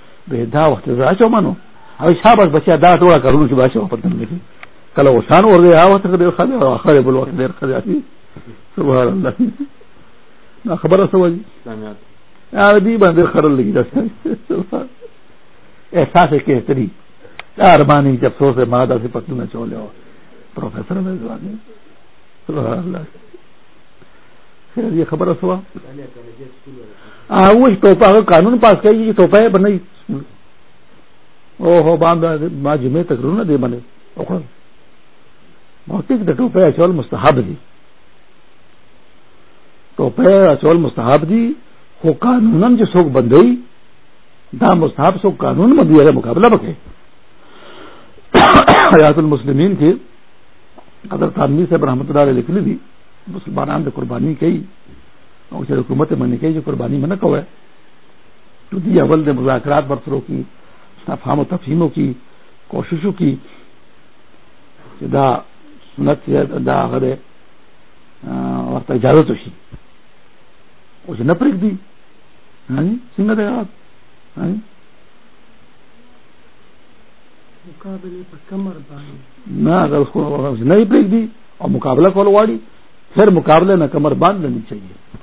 دا وخت راځو مانو او شاباش بچا دا ټول کارونه چې باشو په دې کې کله وسان ورغه هغه څنګه ډېر خاله او اخر بل وخت ډېر خاله سبحان الله. خبر سوال عربی باندې خرل لگی دا احساس کے تری ارمانی جب سو سے مادہ سے پتلو میں چولے ہو پروفیسر میں سبحان اللہ خیر یہ خبر سوا ہاں وہ توپا قانون پاس کیا یہ توپا ہے بنائی او ہو باندھ ما جمعے تک رو نہ دے بنے موتک ٹوپا چول مستحب دی۔ تو اچول مستحب دی۔ ہو قانون جو سوک بندئی، دا مستحب سوک قانون میں دیا مقابلہ بکے۔ حیات المسلمین کی قدر تعمی سے رحمت اللہ علیہ لکھنی دی۔ مسلمان نے قربانی کی اور حکومت میں نے کی جو قربانی میں نہ کہ تو دی اول نے مذاکرات برسروں کی۔ فام و تفہیموں کی کوششوں کی دا سنت دا غرے اور اجازت ہوشی۔ اسے نہ پرک دی۔ ہاں جی؟ سنگت ہے آپ۔ ہاں جی؟ نہ اگر اس کو نہیں پریک دی اور مقابلہ کو لواڑی پھر مقابلے میں کمر باندھ لینی چاہیے۔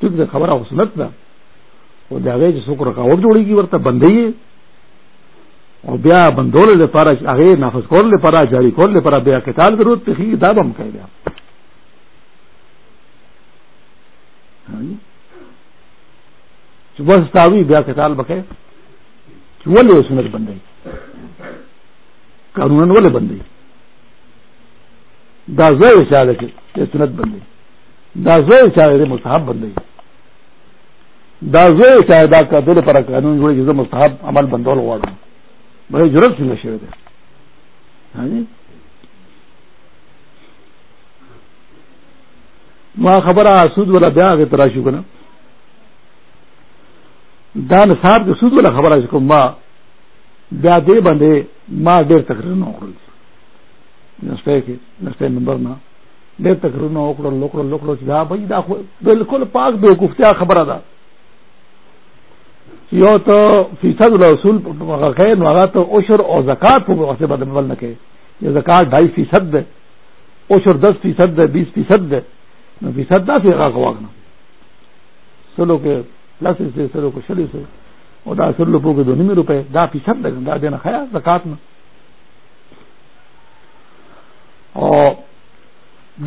کیونکہ خبر ہے سنت نہ وہ جاگے جس کو رکاوٹ جوڑی کی ورتہ بند ہی ہے اور بیا بندول لے پارا آگے نافذ کور لے جاری کور لے پارا بیا کتال ضرورت تھی داب ہم کہہ گیا بس تاوی بیا کتال بکے ولے سنت بندے قانون ولے بندے دا زوی چاہے کہ سنت بندے دا زوی چاہے مستحب بندے دا زوی چاہے دا کا دل پر قانون جوڑے جزا مستحب عمل بندول واڑا بڑے ضرورت سے نشے دے ہاں جی خبر سود والا بیا آگے تراشو کا نا دا نصاب کے سود والا خبر ہے ما بیا دے بندے ما ډیر تقریر نه وکړل نسته کې نسته نمبر نه. ډیر تقریر نه وکړل، لوکړل لوکړل، چې دا به دا بالکل پاک به کوفتیا خبره ده. یو ته فیصد رسول خیر، نو هغه عشر او زکات په واسطه باندې بدل نه کوي زکات 2.5 فیصد ده عشر 10 فیصد ده 20 فیصد ده نو فیصد دا فی هغه واغنه سلو کې پلس سے، سلو کو شلی سے۔ او دا سلو په کې 2 روپے، دا فیصد ده دا دنه خیا زکات نه او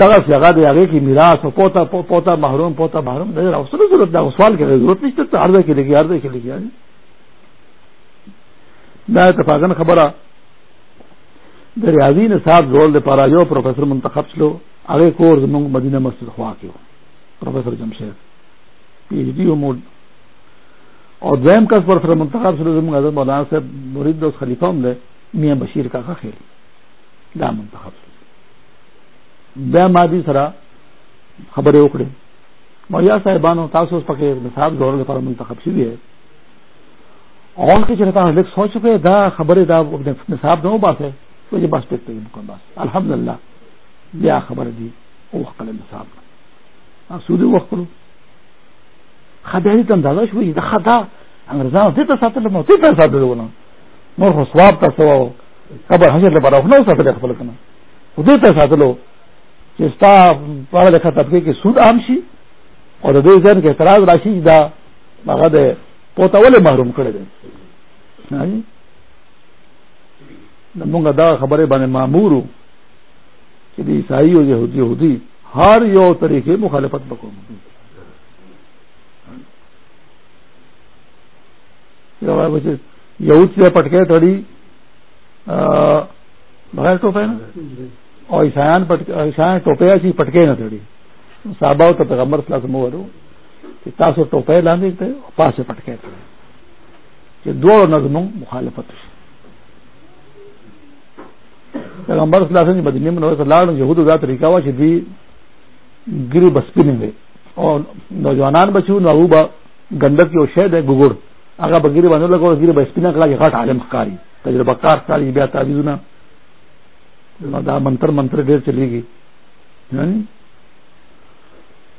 دغه څنګه د هغه کې میراث او پوتا پوتا محروم پوتا محروم د رسول ضرورت دا سوال کې ضرورت نشته ته ارزه کې لګي ارزه کې لګي دا اتفاقا خبره د ریاضی نصاب زول د پارا یو پروفیسر منتخب شلو هغه کور زموږ مدینه مسجد خوا کې professor Jamshed P H D امور اور دویم کس پروفیسر منتخب شلو زموږ حضرت مولانا صاحب مرید دوست خلیفہ هم ده میاں بشیر کا خیر دا منتخب شلو بیا مادی سره خبرې وکړې میا صاحبانو، تاسو پکې نصاب دور لپاره منتخب شوی دی اون کې چې تاسو لیک سوچ په دا خبره دا نصاب نو باسه چې بس پکې کوم بس۔ الحمدلله بیا خبر دی او خپل نصاب۔ اسود وخت کړو خدای دې اندازه شوې دا۔ خدا انګريزانو دې ته ساتل مو دې ته ساتل ونه نور خو ثواب تاسو قبر حشر لپاره نو ساتل خپل کنه دې ته ساتلو چې ستا په لکه طبقه کې سود عام شي او د دې ځن کې اعتراض راشي جی دا هغه د پوتاوله محروم کړي دي نه دا خبره باندې مامورو چې د عیسائی او يهودي يهودي هر یو طریقې مخالفت وکړو یہود سے پٹکے تھوڑی بغیر ٹوپے نا؟ اور عیسائیان عیسائیان ٹوپیا سی پٹکے نہ تھوڑی صحابہ تو پیغمبر صلی اللہ علیہ وسلم کہ تاسو ٹوپے لاندې ته پاس پټکې ته چې دوه نظمو مخالفت شي پیغمبر صلی الله علیه وسلم مدینه منوره ته لاړ يهودو دا طریقہ وا چې دی ګری بسپینې وي او نوجوانان بچو، نو هغه با غندک یو شه ده ګګور هغه بګری باندې لګول ګری بسپینه کلا کې غټ عالم ښکاری تجربه کار کاری بیا تعویذونه دا مطلب منتر منتر ډیر چلی گی۔ جی؟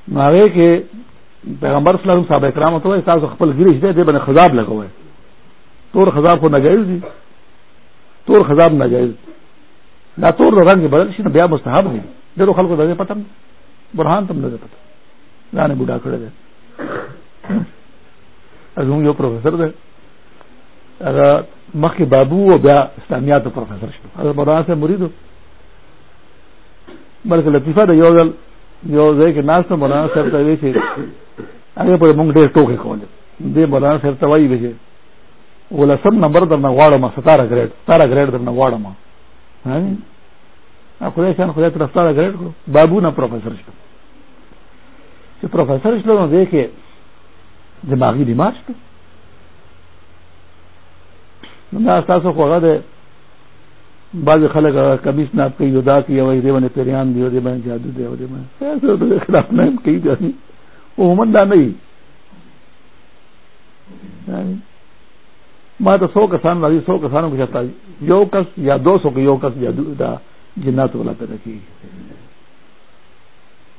ناوے کے پیغمبر صلی اللہ علیہ صاحب اکرام ہوتا ہے تاسو خپل گریش دے دے بنے خضاب لگا ہوئے تور خضاب کو ناجائز دی۔ تور خضاب ناجائز۔ دا تور رنگ بدل شي بیا مستحب دی ډیرو خلکو دغه پتم برهان تم نه پته ځان بوډا کړی دی ازمون یو پروفیسور دی هغه مخکې بابو او بیا اسلامیات پروفیسور شو. حضرت مولانا سے مرید بلکې لطیفه د یو ځل یو ځای کې ناس ته مولانا صاحب ته وی چې هغه په موږ ډېر ټوکې کولې. دې مولانا صاحب ته وایي چې ولسم نمبر درنه غواړم ستاره ګریډ ستاره ګریډ درنه غواړم ها؟ خدای شان خدای تر ستاره ګریډ کو بابو نه پروفیسور شو. چې پروفیسور شلو نو دې کې دماغي بیمار شو نو تاسو خو هغه د بعض خلک کمیس نه کوي یودا کوي، او دې باندې پیریان دی او دې باندې جادو دی، او دې باندې *laughs* خلاف نه کوي دی او هم دا نه یعنی. ما ته سو کسان راځي سو کسانو کې چاته یو کس یا دو سو کې یو کس جادو دا جنات ولا پیدا کی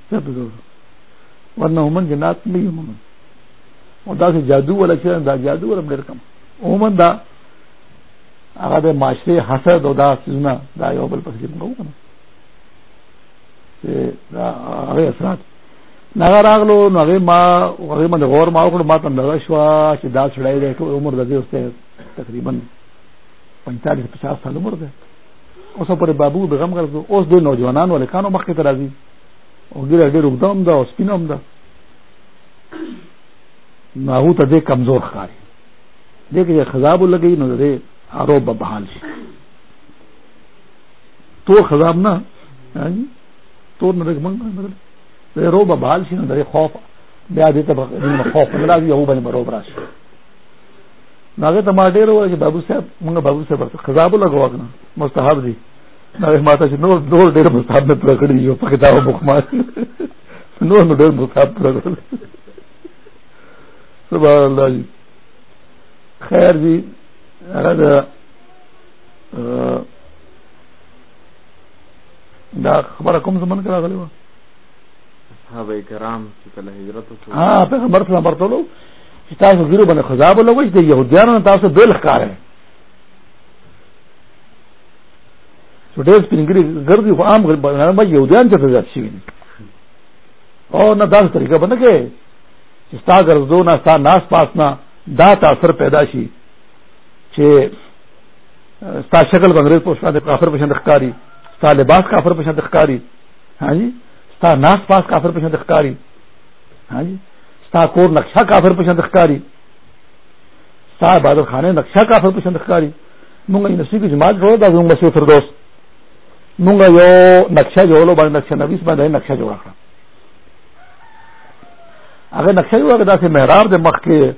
کیږي ورنه هم جنات نه یم او دا سے جادو ولا چې دا جادو ولا ډېر کم. عموما دا هغه د معاشره حسد او دا سونه دا یو بل پسې موږ وکړو دا هغه اثرات۔ نغه راغلو نو هغه ما هغه باندې غور ما وکړو ما ته اندازه شو چې دا سړی دی ټول عمر د دې اوسه تقریباً 45 50 سال عمر دی اوس پر بابو د غم غرض اوس د نوجوانان ولې کانو مخکې ته راځي او ګره ډېر وګدام دا او سپینم دا۔ نو هغه ته کمزور ښکاري دې کې خزاب لګي نو دې آرو بحال شي جی۔ تو خزاب نه ہاں جی، تو نه دغه رو بحال شي جی نو د خوف، بیا دې ته خوف۔ نه راځي یو باندې مرو راشي ناګه ته ما ډیر چې بابو صاحب موږ بابو صاحب خزاب لګو کنه مستحب دي نو ماته چې نور نور ډیر مستحب نه پکړي یو په کتابو مخمار نور نو ډیر مستحب پکړل سبحان الله خیر جی دا خبره کوم کرا غلی و کرام چې کله هجرت وکړه ها پیغمبر صلی الله علیه وسلم چې تاسو ګیرو باندې خذاب لوي د يهودانو تاسو بل ښکار چې ډېر سپینګری ګرځي خو عام يهودان ته ځات شي او نه داس طریقه باندې کې چې ستا ګرځو نه ستا ناس پاس نه دا تاثر پیدا شي. چې ستا شکل باندې پوښتنه کافر په شان ښکاری ستا لباس کافر په شان ښکاری ہاں جی؟ ستا ناس پاس کافر په شان ښکاری ہاں جی؟ ستا کور نقشہ کافر په شان ښکاری ستا عبادت خانه نقشہ کافر په شان ښکاری مونږ یې نصیب جماعت جوړ دا زموږ مسیح فردوس مونږ یو نقشہ جوړو باندې نقشہ نویس باندې نقشہ جوړ کړ هغه نقشہ یو هغه داسې محراب د مخ کې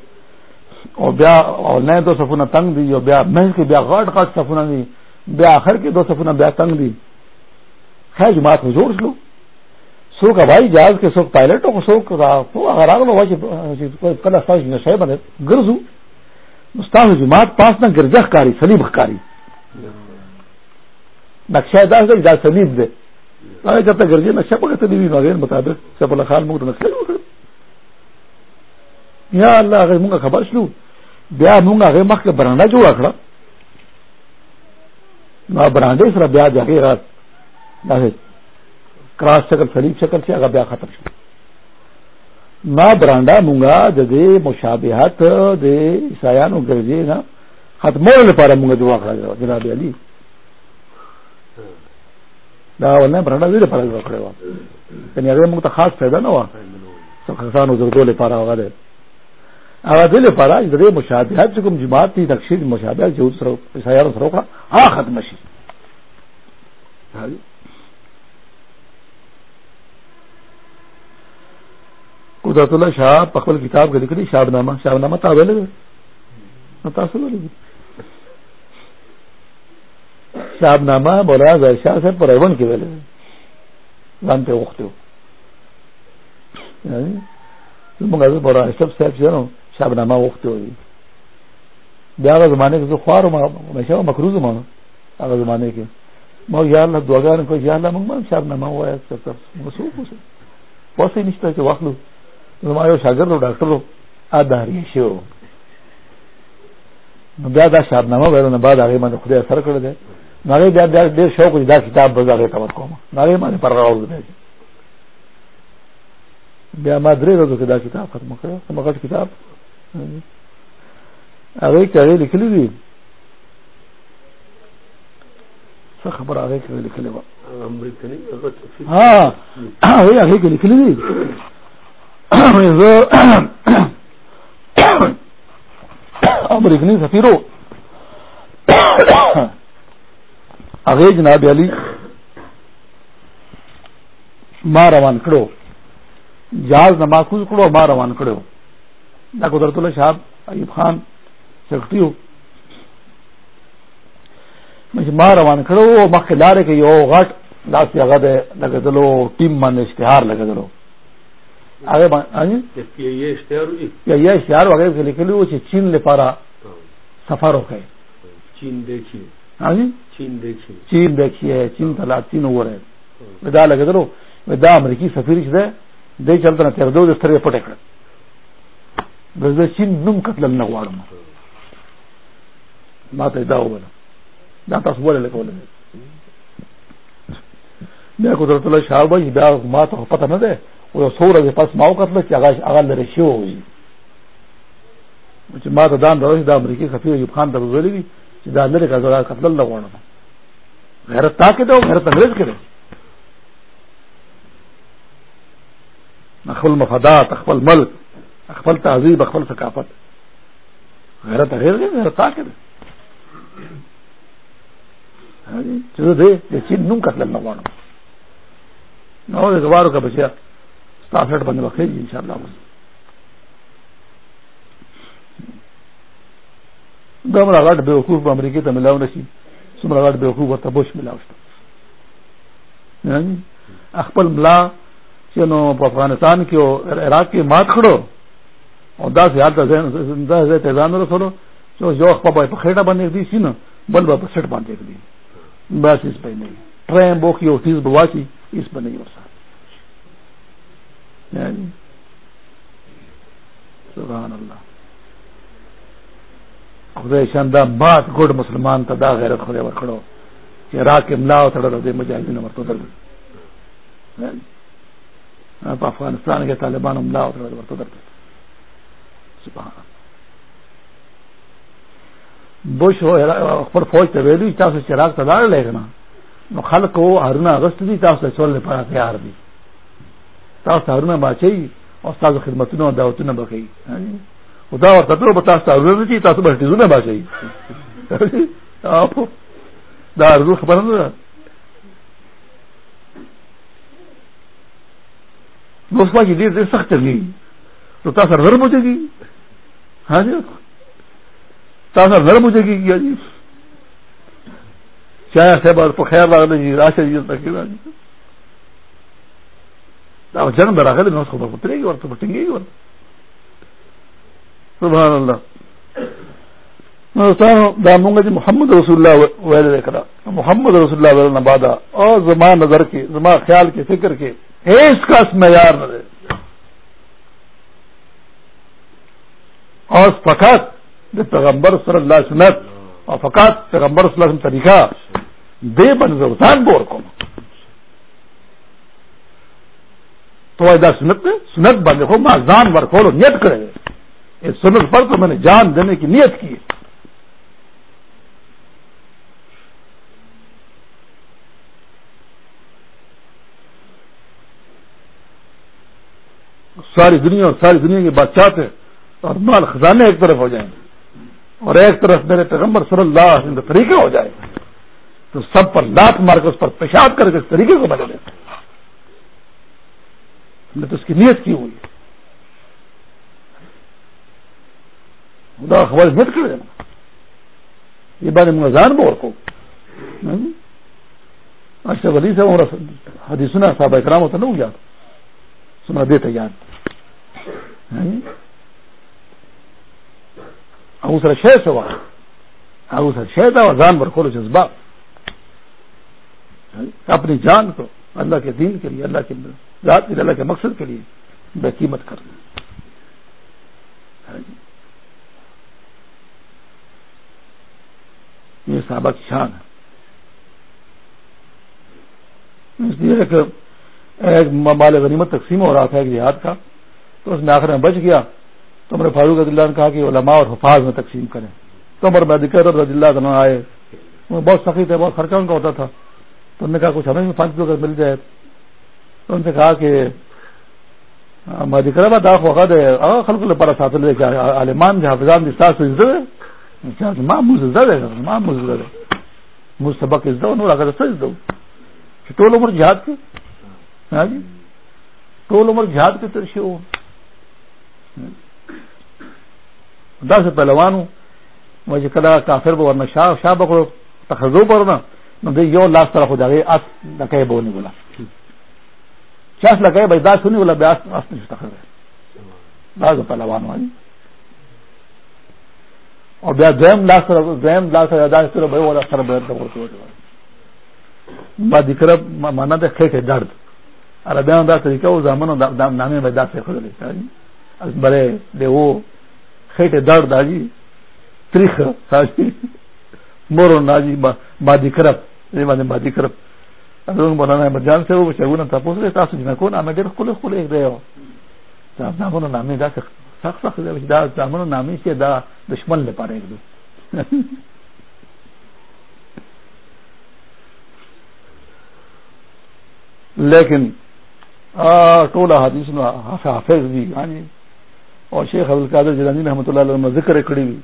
او بیا او نه دو صفونه تنگ دي او بیا مې کې بیا غاټ غاټ صفونه دي بیا اخر کې دو صفونه بیا تنگ دي خیر جماعت حضور شلو۔ سو کا بھائی، جہاز کے سوک پائلٹ ہو سوک تو اگر آگے وہ کل استاذ نشے بنے گرزو استاذ جماعت پاس نہ گرجہ کاری، سلیب کاری۔ نقشہ دار سے جا سلیب دے۔ جب تک گرجے نقشہ پکڑتے نہیں مطابق سب اللہ خان مگر نقشہ یا اللہ اگر مونگا خبر شلو بیا مونگا اگر مخ کے برانڈا جوڑا کھڑا نو برانڈے سر بیا جا کے رات کراس شکل، سلیب شکل سے اگر بیا ختم شو نا برانڈا مونگا دے مشابہت، دے عیسائیانو گرجے نا ختم لے پارا مونگا جوڑا کھڑا جناب علی۔ دا ولنے برانڈا دے پارا جوڑا کھڑا یعنی اگر مونگا خاص فائدہ نہ ہوا سب خسانو زردو لے پارا هغه دل لپاره چې د مشابهت کوم جماعت دي تکشیر مشابهت چې اوس سره سره وکړه هغه ختم شي قدرت الله شاه په کتاب کې لیکلي شاب نامه شاب نامه تا ویل نو تاسو ولې شاب نامه مولا ظاهر شاه صاحب پر ایون کې ویل ځان ته وخته یعنی موږ په راځي سب صاحب شنو شاب نامہ وقت ہوئی بیا زمانے کے خوار ہمیشہ مکروز مانو اگر زمانے کے مو یا اللہ دعا کو یا اللہ منگ شاب نامہ ہوا ہے بہت ہی نشتا کہ واخلو زمانے شاگرد ہو ڈاکٹر ہو آدھاری شو بیا دا شاب نامہ ویلو نے بعد آگے میں خدا اثر کر دے ناگے بیا بیا دیر شوق دا کتاب بز آگے کمر کو ناگے میں پر راؤ دے بیا ما درې ورځې دا کتاب ختم کړو مګر کتاب هغه کې لیکلي دي څه خبر هغه کې لیکلي و ها هغه هغه کې دي زه امریکنی سفیرو۔ هغه جناب علی۔ ما روان کړو جہاز نماخوز کړو ما روان کړو دا قدرت الله شهاب ایوب خان سکرټری وو مې ما روان کړو مخکې لارې کې یو غټ داسې هغه د لګېدلو ټیم باندې اشتهار لګېدلو هغه باندې یا اشتهار وغیرہ کې لیکلي وو چې چین لپاره سفر وکړي چین دیکھیے۔ چین دیکھیے۔ چین دیکھیے چین تلا چین وګوره دا لګېدلو دا امریکای سفیر چې ده دې چلته نه تر دوه سترګې پټې کړې د زه چین نوم قتل نه غواړم ما ته دا وویل دا تاسو ولې لکول بیا قدرت الله شاه وایي بیا ما ته پته نه ده او یو څو پس ما وکتل چې هغه هغه لري شو وي چې ما ته دان راوړي د امریکای سفیر ایوب خان ته ویلي دي چې دا لري کا قتل نه غواړم غیرت تا کې ده غیرت انګريز کې ده خپل مفادات خپل ملک خپل تهذیب خپل ثقافت. غیرت غیر غیرت تا کړه چې دې چې نوم کتل نه وانه نو دې غواړو کا بچیا ستاسو باندې وکړي ان شاء الله دا موږ غاټ به وقوف په امریکا ته ملاو نشي څومره غاټ به وقوف ته بوش ملاو شته ہاں جی، خپل ملا چې نو په افغانستان کې عراق کې مات کړو او دا زیات ځان رسولو جو جو په خېټه باندې دی سینه بل په سټ باندې دی بس اس په نه ټرین بو کې او تیز بواچی اس په نه ورسره. یعنی؟ سبحان الله. خدای شاندا بات ګډ مسلمان ته دا غیرت خدای ورکړو، چې راک املا او تړل د مجاهدینو مرته درل یعنی؟ په افغانستان کې طالبان املا او تړل ورته درل سبحان الله بوش خپل فوج ته ویلي تاسو چراغ ته لاړ لګنه نو خلق او هرونه اغست دي تاسو څول لپاره تیار دي تاسو هرونه باچي او تاسو خدمتونه او دعوتونه بکي خدا ورته ته به تاسو هرونه دي تاسو به دې نه باچي دا ارزو خبره نه نو څه کې ډېر سخت دي نو تاسو سره ورمږي ها تاسو نرم ہو جائے گی جی؟ چاہے صاحب اور خیر لاگ جی راشا جی؟ تک جنگ برا کر اس کو اترے گی اور تو بٹیں گے گی۔ سبحان اللہ۔ داموں گا جی محمد رسول اللہ ویل کرا محمد رسول اللہ ویل نبادا اور زمان نظر کے زمان خیال کے، فکر کے اس کا معیار نہ دے۔ اور فقط پیغمبر صلی اللہ علیہ سنت اور فقات پیغمبر صلی اللہ علیہ طریقہ دے بن زبان بور کو۔ تو سنت میں سنت بن دیکھو میں جان ور کھولو نیت کرے۔ اس سنت پر تو میں نے جان دینے کی نیت کی۔ ساری دنیا اور ساری دنیا کی بات چاہتے اور مال خزانے ایک طرف ہو جائیں اور ایک طرف میرے پیغمبر صلی اللہ علیہ وسلم کا طریقہ ہو جائے تو سب پر لات مار کے اس پر پیشاب کر کے اس طریقے کو بدلے ہم نے تو اس کی نیت کی ہوئی۔ خدا خبر مت کر دینا یہ بات مزان بور کو اچھا ولی سے حدیث سنا صاحب اکرام ہوتا نہیں گیا سنا دیتے یاد۔ او سره شی سوا او سره شی دا ځان ورکول جذبہ اپنی جان کو اللہ کے دین کے لیے اللہ کے ذات کے اللہ کے مقصد کے لیے بے قیمت کرنا یہ سابق شان ہے اس لیے ایک مال غنیمت تقسیم ہو رہا تھا ایک جہاد کا تو اس میں آخر میں بچ گیا تو عمر فاروق رضی اللہ نے کہا کہ علماء اور حفاظ میں تقسیم کریں۔ تو عمر میڈیکل رضی اللہ عنہ آئے۔ وہ بہت سخی تھے، بہت خرچہ ان کا ہوتا تھا۔ تو انہوں نے کہا کچھ ہمیں بھی پانچ اگر مل جائے۔ تو ان سے کہا کہ میڈیکل داخ وقت ہے۔ خلق پارا ساتھ لے کے عالمان جو حافظان کی ساتھ عزت ہے۔ ماں مجھ عزت ہے، ماں مجھ عزت ہے۔ مجھ سبق عزت ہوں اگر عزت ہوں ٹول عمر جہاد کے ہاں جی۔ ٹول عمر جہاد کے ترشی ہو۔ ہاں جی۔ دس پہلوان ہوں مجھے کدا کافر بو ورنہ شاہ شاہ بکڑو تخذو پر نا نو یو لاس طرف ہو جائے اس لکے بو نہیں بولا چاس لگے بھائی داس سنی بولا بیاس اس نے تخذ ہے دس پہلوان ہوں اور بیا دویم لاس طرف دویم لاس طرف داس طرف بھائی والا سر بیٹھ کرتے ہو ما ذکر مانا دے کھیٹے درد. عربیان دا طریقہ وہ زامن نامی میں دا سے خود لیتا ہے بڑے دے وہ خیٹے درد آجی تریخ آجی مورو ناجی مادی کرپ یہ مادی یعنی مادی کرپ اگر مولانا احمد جان سے وہ شگونا تا پوس رہے تاسو جنا کو نامے دیر خلے خلے ایک دے ہو صاحب نامونو نامی دا سخت سخت دے دا نامونو نامی سے دا دشمن لے پارے ایک لیکن ٹولا حدیث نو حافظ بھی یعنی اور شیخ ابو القادر جلانی رحمۃ اللہ علیہ ذکر کڑی ہوئی.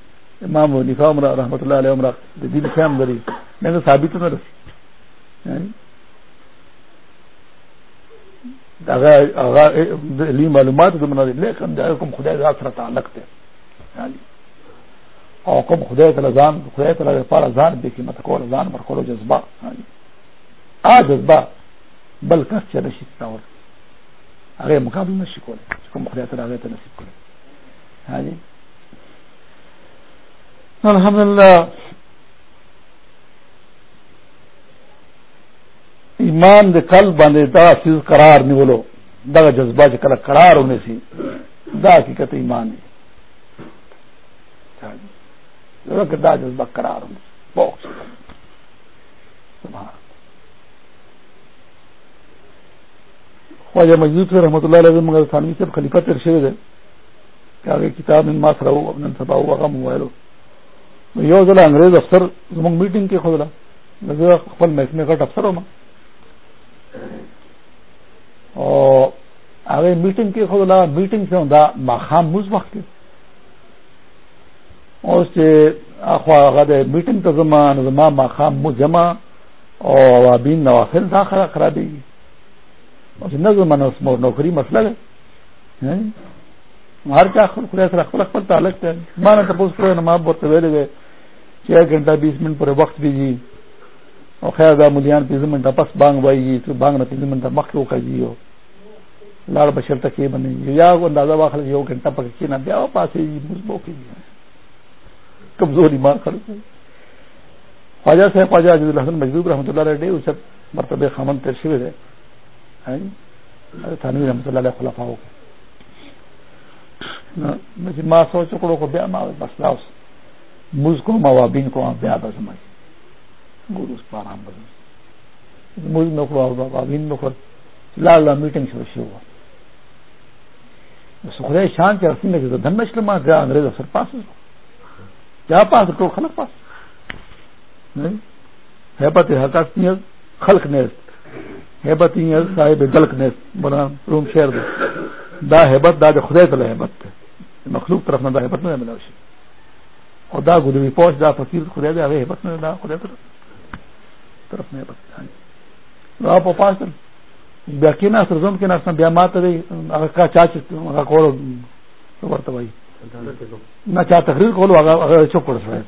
امام نفا عمرہ رحمۃ اللہ علیہ عمرہ دین خیم دری. میں نے ثابت نہ رسی علی یعنی معلومات تو بنا لیکن کم خدا ذات سره تعلق ته او کوم خدای تعالی ځان خدای تعالی لپاره ځان به قیمت کول ځان ورکول جذبه ا جذبه بل کس چې نشي تاور هغه مقابله نشي کولای کوم خدای تعالی هغه ته نصیب کړي ہاں جی۔ الحمد للہ ایمان دے کل باندھے دا چیز قرار نہیں بولو۔ دا جذبہ چ کل قرار ہونے سی، دا حقیقت ایمان ہے ہاں جی۔ دا جذبہ قرار ہونے بہت خواجہ مجدود رحمۃ اللہ علیہ مگر ثانوی سے خلیفہ ترشے دے۔ کہ آگے کتاب ان ماس رہو اپنے سبا ہوا کا موبائل یو ضلع انگریز افسر زمنگ میٹنگ کے خود خپل محکمے کا افسر ہونا اور آگے میٹنگ کے خود لا میٹنگ سے ہوں ماخام مز وقت اور سے میٹنگ کا زمان زما ماخام مز جمع اور وابین نوافل داخلہ خرابی نظم نوکری مسئلہ ہے ہر کیا خدا سر خپل خپل تعلق ہے مانا تپوس کرو نماز بہت ویلے گئے چھ گھنٹہ بیس منٹ پر وقت بھی جی۔ اور خیر دا ملیان پیز منٹا پس بانگ بائی جی تو بانگ نہ پیز منٹا مخ کا جی ہو۔ لاڑ بشر تک یہ بنے جی۔ یا کو اندازہ واخل جی، یہ گھنٹہ پر کی نہ بیا پاسے جی مزبو کی جی۔ کمزوری مار کر خواجہ صاحب، خواجہ عزیز الحسن مجدوب رحمۃ اللہ علیہ اسے مرتبہ خامن ترشوے ہے ہاں جی، تھانوی رحمۃ اللہ علیہ خلفاء ہو گئے۔ ما سوچ چکڑوں کو بیا ما بس لاؤس مز کو موابین کو بیا بس مائی گروس پارام بس مز نکڑو موابین نکڑ لال لا میٹنگ شروع شروع ہوا خدای شان کے رسم میں دھن نشل ما گیا انگریز افسر پاس کیا پاس تو خلق پاس نہیں حیبت حقاق نیز خلق نیز حیبت نیز صاحب دلک نیز بنا روم شہر دا حیبت دا خدای تعالی حیبت ہے مخلوق طرف نہ دا حیبت نہ ملا اور دا گدوی پوچھ دا فقیر خدای دا حیبت نہ دا خدای طرف نہ حیبت آپ پاس بیا کې نه سر زوم کې نه بیا ماته دی هغه کا چا چې هغه کول ورته وای نه چا تقریر کولو هغه هغه چوپ کړ سره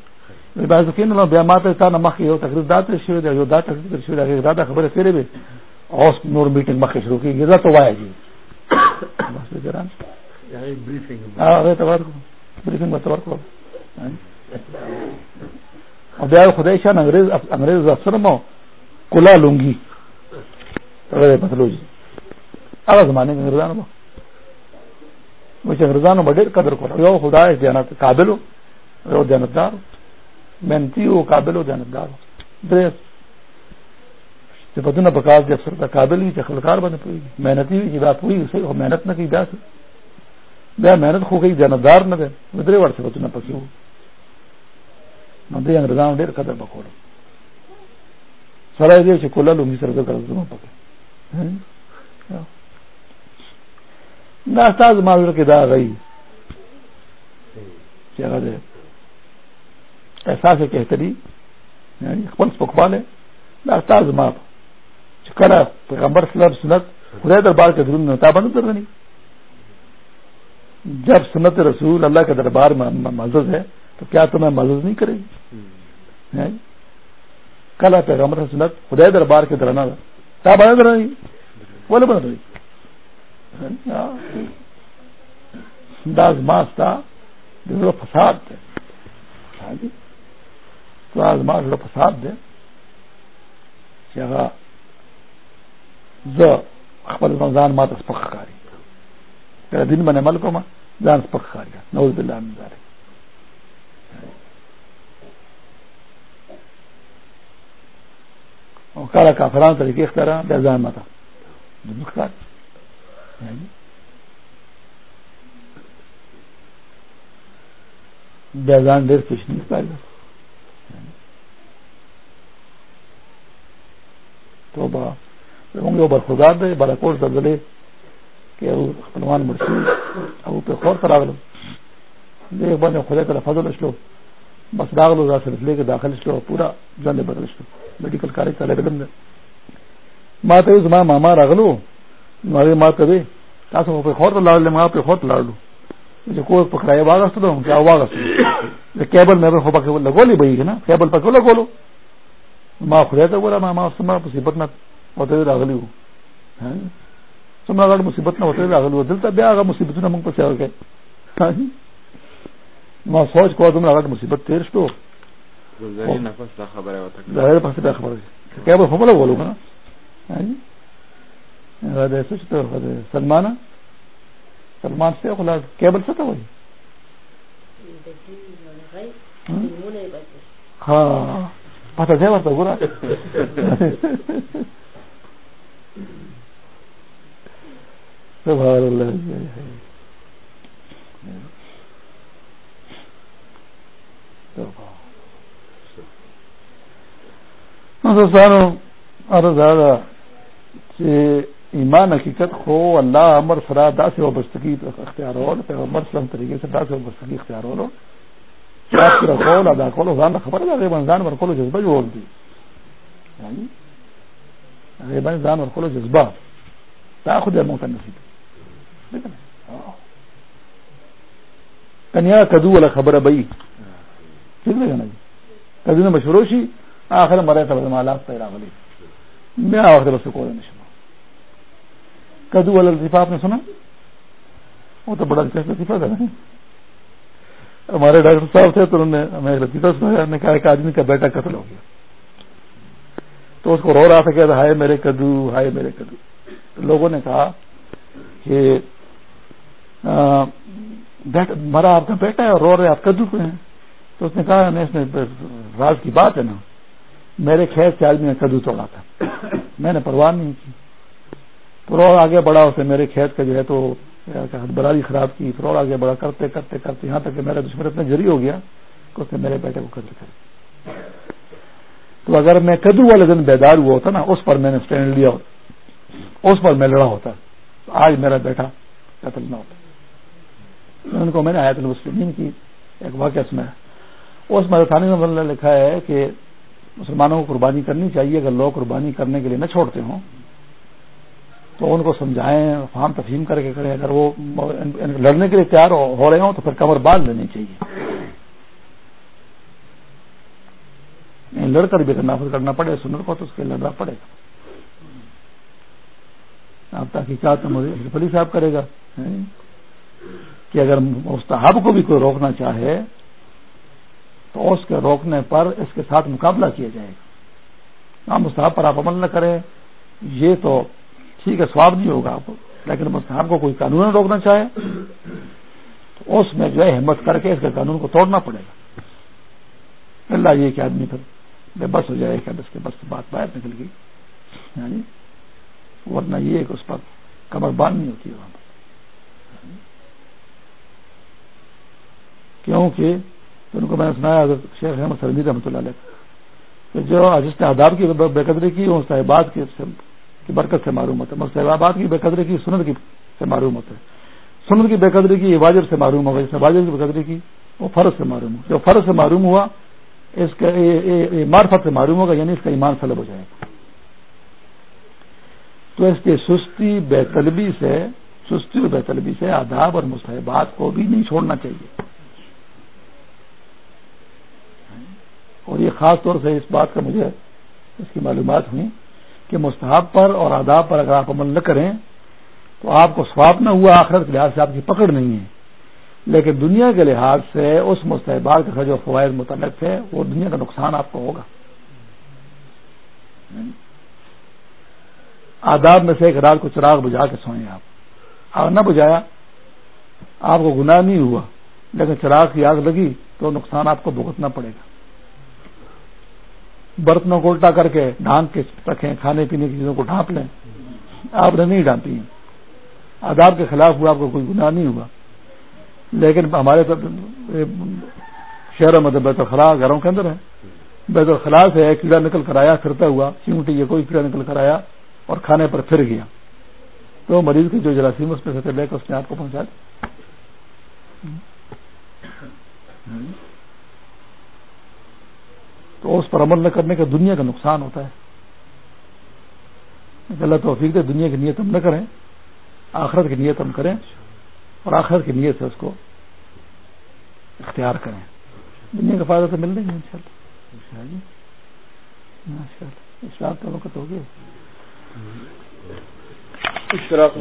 بیا ځکه نه بیا ماته تا نه مخ یو تقریر دات شوی دی یو دا تقریر شوی دی دا, دا خبره سره به اوس نور میټینګ مخ شروع کیږي دا ته وایي جی بس ګران هغه ته ورکو خدای شان انګريز انګريز افسر مو کولا لونګي مطلب جی۔ هغه زمانه کې انګريزانو مو چې انګريزانو ډېر قدر کړو یو خدای دیانت قابل ہو او دیانتدار منتی او قابل او دیانتدار درې چې په دونه بکاز د افسر ته قابل وي چې خلکار باندې پوي محنتي وي چې جی دا پوي سي او محنت نه کوي دا بیا محنت خو کوي دیانتدار نه ده درې ورته په دونه پکې وو نو دې انګريزانو ډېر قدر وکړو سره دې چې کوله لومي سره ګرځم پکې ناستاز معذر کے دا گئی احساس کہتری یعنی خپل سپکواله دا استاد ما چې کله پیغمبر صلی الله علیه وسلم خدای دربار کے درون نتا بند کر رہی جب سنت رسول اللہ کے دربار میں معزز ہے تو کیا تمہیں معزز نہیں کرے گی؟ کل پیغمبر سنت خدای دربار کے درنا تا بند رہی بولے بند رہی داز ماستا فساد دے۔ تو آز ماس فساد دے۔ خپل ځان ما ته سپک کاری۔ کله دین باندې عمل کوم ځان سپک کاری نعوذ بالله من ذلک او کله کافرانو طریقې اختیار بیا ځان ماته مختار بیا ځان ډېر کوچنی ښکاري توبه زمونږ یو برخوردار دی بالاکوټ زلزلې کې او خپلوان مړ او په خور ته راغلم دې باندې خدای ته فضل شلو بس راغلو دا سلسلې کې داخل شلو پورا ځان بدل شلو میډیکل کالج طالب علم دی ما ته زما ماما راغلو نو هغه ما ته تاسو په خور ته لاړل ما په خور ته لاړو چې کو په کرایه واغستو نو چې واغستو د کیبل مې په پکې لګولې به نه کیبل پکې لګولو ما خدای ته وره ما ما سم په صفت نه وته راغلی وو څومره غړ مصیبت نه وته راغلی وو دلته بیا هغه مصیبتونه موږ سیاو کې ما سوچ کو تم اگر مصیبت تیر شو گلزاری نفس دا خبره وته ظاهر پس دا خبره کیا به فمله بولو کنه هغه د څه ته سلمان سلمان سے خلاص کیبل څه ته وایي ها پته ځای ورته ګوره سبحان الله ایمان حقیقت خو اللہ امر سرا دا سے وابستگی اختیار ہو پیغمبر سلم طریقے سے دا سے وابستگی اختیار ہو قول ادا کولو، ځان خبر ده غیبان ځان ورکولو جذبه جوړ دي یعنی غیبان ځان ورکولو جذبه. تا خو دې مو ته نصیب کنیا کدو ولا خبره بئی. ٹھیک ہے نا جی؟ کدو نے مشورو شي آخر مرے ته مالات پیدا غلي میں آخر بس کو کدو والا لطیفہ آپ نے سنا؟ وہ تو بڑا دلچسپ لطیفہ تھا جی. ہمارے ڈاکٹر صاحب تھے تو انہوں نے ہمیں لطیفہ سنایا نے کہا ایک آدمی کا بیٹا قتل ہو گیا. تو اس کو رو رہا تھا کہ ہائے میرے کدو، ہائے میرے کدو. تو لوگوں نے کہا کہ مرا آپ کا بیٹا ہے اور رو رہے آپ کدو پہ ہیں؟ تو اس نے کہا اس میں راز کی بات ہے نا، میرے کھیت سے آدمی نے کدو توڑا تھا۔ میں نے پرواہ نہیں کی۔ تو رو آگے بڑھا اسے، میرے کھیت کا جو ہے تو براری خراب کی۔ پھر اور آگے بڑا کرتے کرتے کرتے۔ یہاں تک کہ میرا دشمن اتنا جری ہو گیا کہ اس نے میرے بیٹے کو قتل کر تو اگر میں کدو والے دن بیدار ہوا ہوتا نا، اس پر میں نے اسٹینڈ لیا ہوتا۔ اس پر میں لڑا ہوتا۔ تو آج میرا بیٹا قتل نہ ہوتا۔ ان کو میں نے آیت المسلمین کی ایک واقعہ سنا ہے۔ اس مدرسانی میں لکھا ہے کہ مسلمانوں کو قربانی کرنی چاہیے، اگر لوگ قربانی کرنے کے لیے نہ چھوڑتے ہوں، تو ان کو سمجھائیں فام تفہیم کر کے کریں اگر وہ لڑنے کے لیے تیار ہو رہے ہوں، تو پھر کمر بال لینی چاہیے۔ یعنی لڑ کر بھی اگر نافذ کرنا پڑے سنر کو، تو اس کے لڑنا پڑے گا۔ آپ تحقیقات پلی صاحب کرے گا۔ کہ اگر مستحب کو بھی کوئی روکنا چاہے، تو اس کے روکنے پر اس کے ساتھ مقابلہ کیا جائے گا۔ ہاں مستحب پر آپ عمل نہ کریں، یہ تو ٹھیک ہے سواب نہیں ہوگا آپ لیکن مستحب کو کوئی قانون روکنا چاہے، تو اس میں جو ہے ہمت کر کے اس کے قانون کو توڑنا پڑے گا۔ اللہ یہ کہ آدمی پھر بے بس ہو جائے کہ اس کے بس بات باہر نکل گئی۔ یعنی، ورنہ یہ کہ اس پر کمر باندھ نہیں ہوتی ہے وہاں پر۔ کیونکہ ان کو میں نے سنایا شیخ احمد سرمی رحمۃ اللہ علیہ۔ کہ جو جس نے آداب کی بے قدری کی، اس صاحبات کی برکت سے معلوم ہوتا ہے۔ مستحبات کی بے قدری کی، سنت کی سے معلوم ہوتا ہے۔ سنت کی بے قدری کی واجر سے معلوم ہوگا۔ جیسے واجر کی بے قدری کی، وہ فرض سے معلوم ہو جو فرض سے معلوم ہوا، اس کا مارفت سے معلوم ہوگا یعنی اس کا ایمان سلب ہو جائے۔ گا تو اس کی سستی بے طلبی سے سستی اور بے طلبی سے آداب اور مستحبات کو بھی نہیں چھوڑنا چاہیے۔ اور یہ خاص طور سے اس بات کا مجھے اس کی معلومات ہوئی کہ مستحب پر اور آداب پر اگر آپ عمل نہ کریں تو آپ کو سواپ نہ ہوا، آخرت کے لحاظ سے آپ کی پکڑ نہیں ہے۔ لیکن دنیا کے لحاظ سے اس مستحبات کے جو فوائد متعلق ہے وہ دنیا کا نقصان آپ کو ہوگا۔ آداب میں سے ایک رات کو چراغ بجھا کے سوئیں آپ۔ آگ نہ بجھایا آپ کو گناہ نہیں ہوا، لیکن چراغ کی آگ لگی تو نقصان آپ کو بھگتنا پڑے گا۔ برتنوں کو الٹا کر کے ڈھانپ کے رکھیں، کھانے پینے کی چیزوں کو ڈھانپ لیں۔ آپ نے نہیں ڈھانپی آداب کے خلاف ہوا، آپ کو کوئی گناہ نہیں ہوا۔ لیکن ہمارے شہروں میں تو بیت الخلا گھروں کے اندر ہے۔ بیت الخلا سے کیڑا نکل کر آیا، پھرتا ہوا۔ چونٹی یہ کوئی کیڑا نکل کر آیا اور کھانے پر پھر گیا۔ تو مریض کی جو جراثیم اس میں سے لے کر اس نے آپ کو پہنچا دیا۔ تو اس پر عمل نہ کرنے کا دنیا کا نقصان ہوتا ہے۔ اللہ توفیق دے، دنیا کی نیت ہم نہ کریں، آخرت کی نیت ہم کریں اور آخرت کی نیت سے اس کو اختیار کریں۔ دنیا کا فائدہ تو مل رہی ہے ان شاء اللہ اس بات کا وقت ہو گیا۔ اشتراک